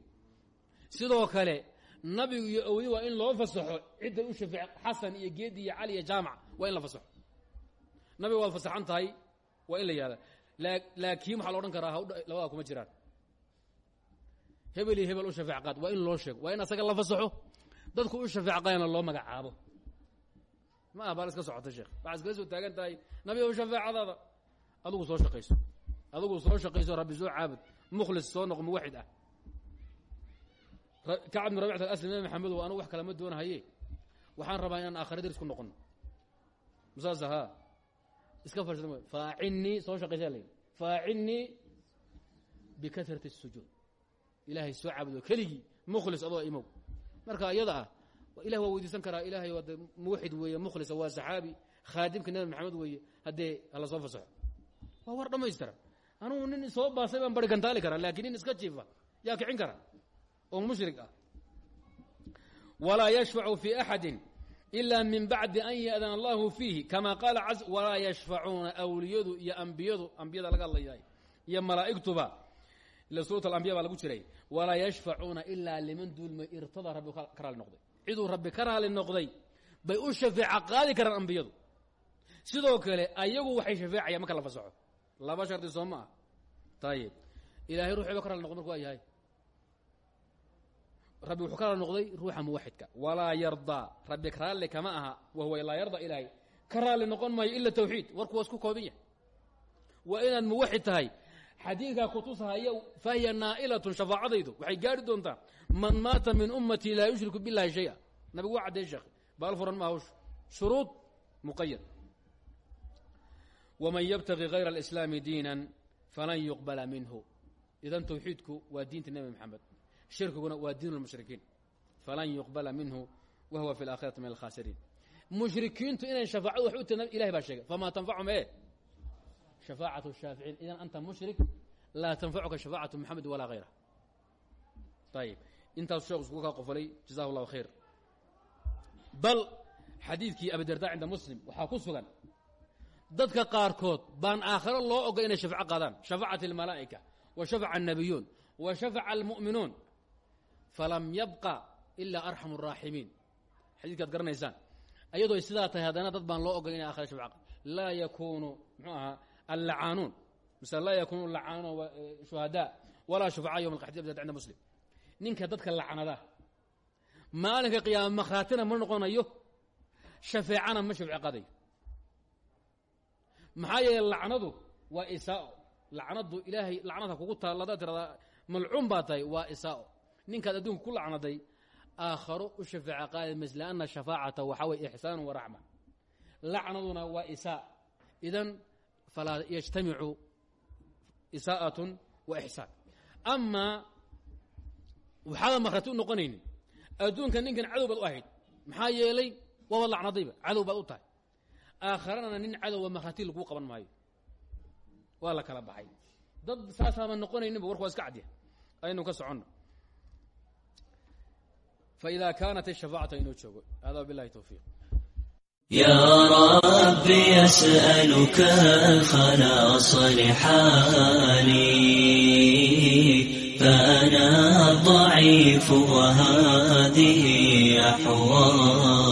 sidoo kale nabigu iyo awliya waa in loo fasaxo. Cidday u shafeece xasan iyo geedi iyo cali iyo jaamac waa in la fasaxo. Nabiga waad fasaxan waa in la yihahda laakiin waxaa la odhan karaa labadaa kuma jiraan. Hebel iyo hebel u shafeec qaad waa in loo sheego waa in asaga la fasaxo. Dadku u shafeec qaadana loo magacaabo. Ma ah baal iska socota sheekh. Waxaad iskala soo taagan tahay nabi ow shafeecadaada adugu soo shaqayso. Adugu soo shaqayso rabbi soo caabud. Mukhlis soo noqo muwaxid ah kacab bn rabicat alasli nabi wax kalama doonahaye. Waxaan rabaa inaan aakhira daris ku noqono masaas ha iska fadhiisata ma faacinnii soo shaqaysaa la yidhi. Faacinnii bikatrati الsujuud ilaahay soo caabudo keligii mukhlis adoo imow. Marka iyada ah ilah waa weydiisan karaa. Ilahay waa de muwaxid weeye mukhlisa waa nabi maxamed weeye. Haddee hala soo fasaxo. Waa war dhamaystiran anugu nin soo baasay baan bari gantaali karaa laakiin iska jiifa yaa kicin kara oo mushrik ah. Walaa yashfacu fi axadi ila min bacdi an ya'dana allahu fiihi kama qaala a walaa yashfacuuna awliyadu iyo ambiyadu ambiyada laga hadlayahay iyo malaa'igtuba ila suurat alambiya baa lagu jiray walaa yashfacuuna ilaa liman duulmay irtada rabbi ka raali noqday. Ciduu rabbi ka noqday bay u shafeeca qaadi karaan ambiyadu. Sidoo kale ayagu waxay shafeecayaan marka la fasaxo laba shardi soo ma ah ayib ilahay ruuxiiba ka noqday marku waa rabbi wuxuu ka raali noqday ruuxa muwaxidka. Walaa yardaa rabbi raalli kama aha. Wahuwa laa yarda ilaahay. Ka noqon maayo ila tawxiid. Warku waa isku kooban yahay. Waa inaad muwaxid tahay. Xadiidkaa kutusahaya fahiya naa'ilatun shafaacadaydu. Waxay gaari doontaa man maata min ummatii laa yushriku billahi shaya. Nabigu waa caddeey sheekh. Furan ma hawsh shuruud muqayad waman yabtagi hayra alislaami diinan falan yuqbala minhu. Idan tawxiidku waa diinta nebi maxamed shirkiguna waa diin lmushrikiin falan yuqbala minhu wa huwa fi alaakhirati min alkhaasiriin mushrikiintu inay shafaacadu wax u tina ilahay baa sheegay famaa tanfacum e shafaacat shaaficiin idan anta mushrik laa tanfacuka shafaacatu maxamed walaa hayra ayib intaasu sheekhu iskugu kaa qofalay jazahu llahu khayr. Bal xadiidkii abidarda cinda muslim waxaa ku sugan dadka qaarkood baan aakhiro loo ogay inay shafco qaadaan. Shafacat almalaa'ika wa shafaca annabiyuun wa shafaca almu'minuun falam yabqa ilaa arxamu araaximiin xadiidkaad garanaysaan. Ayadoo sidaa tahay haddana dad baan loo ogay inay aakhiro shafco laa yakunu muxuu ahaa allacaanuun mise laa yakunu lacaanuun shuhadaa walaa shufacaa yowma alqaxdi abdad cinda muslim. Ninka dadka lacnada maalinka qiyaama makhraatina ma noqonayo shafeecana ma shafce qadayo maxaa yeele lacnadu waa isaao lacnadu ilaahay kugu taal hadaad tiradaa malcuun baa tahay waa ninkaad adduunka ku lacnaday aakharo u shafeeca qaadi mas lianna shafaacata waxaa weye ixsaanu wa raxma. Lacnaduna waa isaa. Idan falaa yajtamicu isaa'atun wa ixsaan. Amaa waxaadan makrati u noqonaynin adduunka ninkan cadow baad u ahayd maxaa yeelay waaba lacnadayba cadow baad u tahay. Aakharana nin cadowa makrati laguu qaban maayo. Waa la kala baxay. Dad saasaaban noqonayninba warku waa iska cadya aynu ka soconno faإida kaanat الشhafaacatu inoo joogo hada bilahi towfiiq يا رب يسألك خلاص لحالي فأنا ضعيف وهذه أحوالي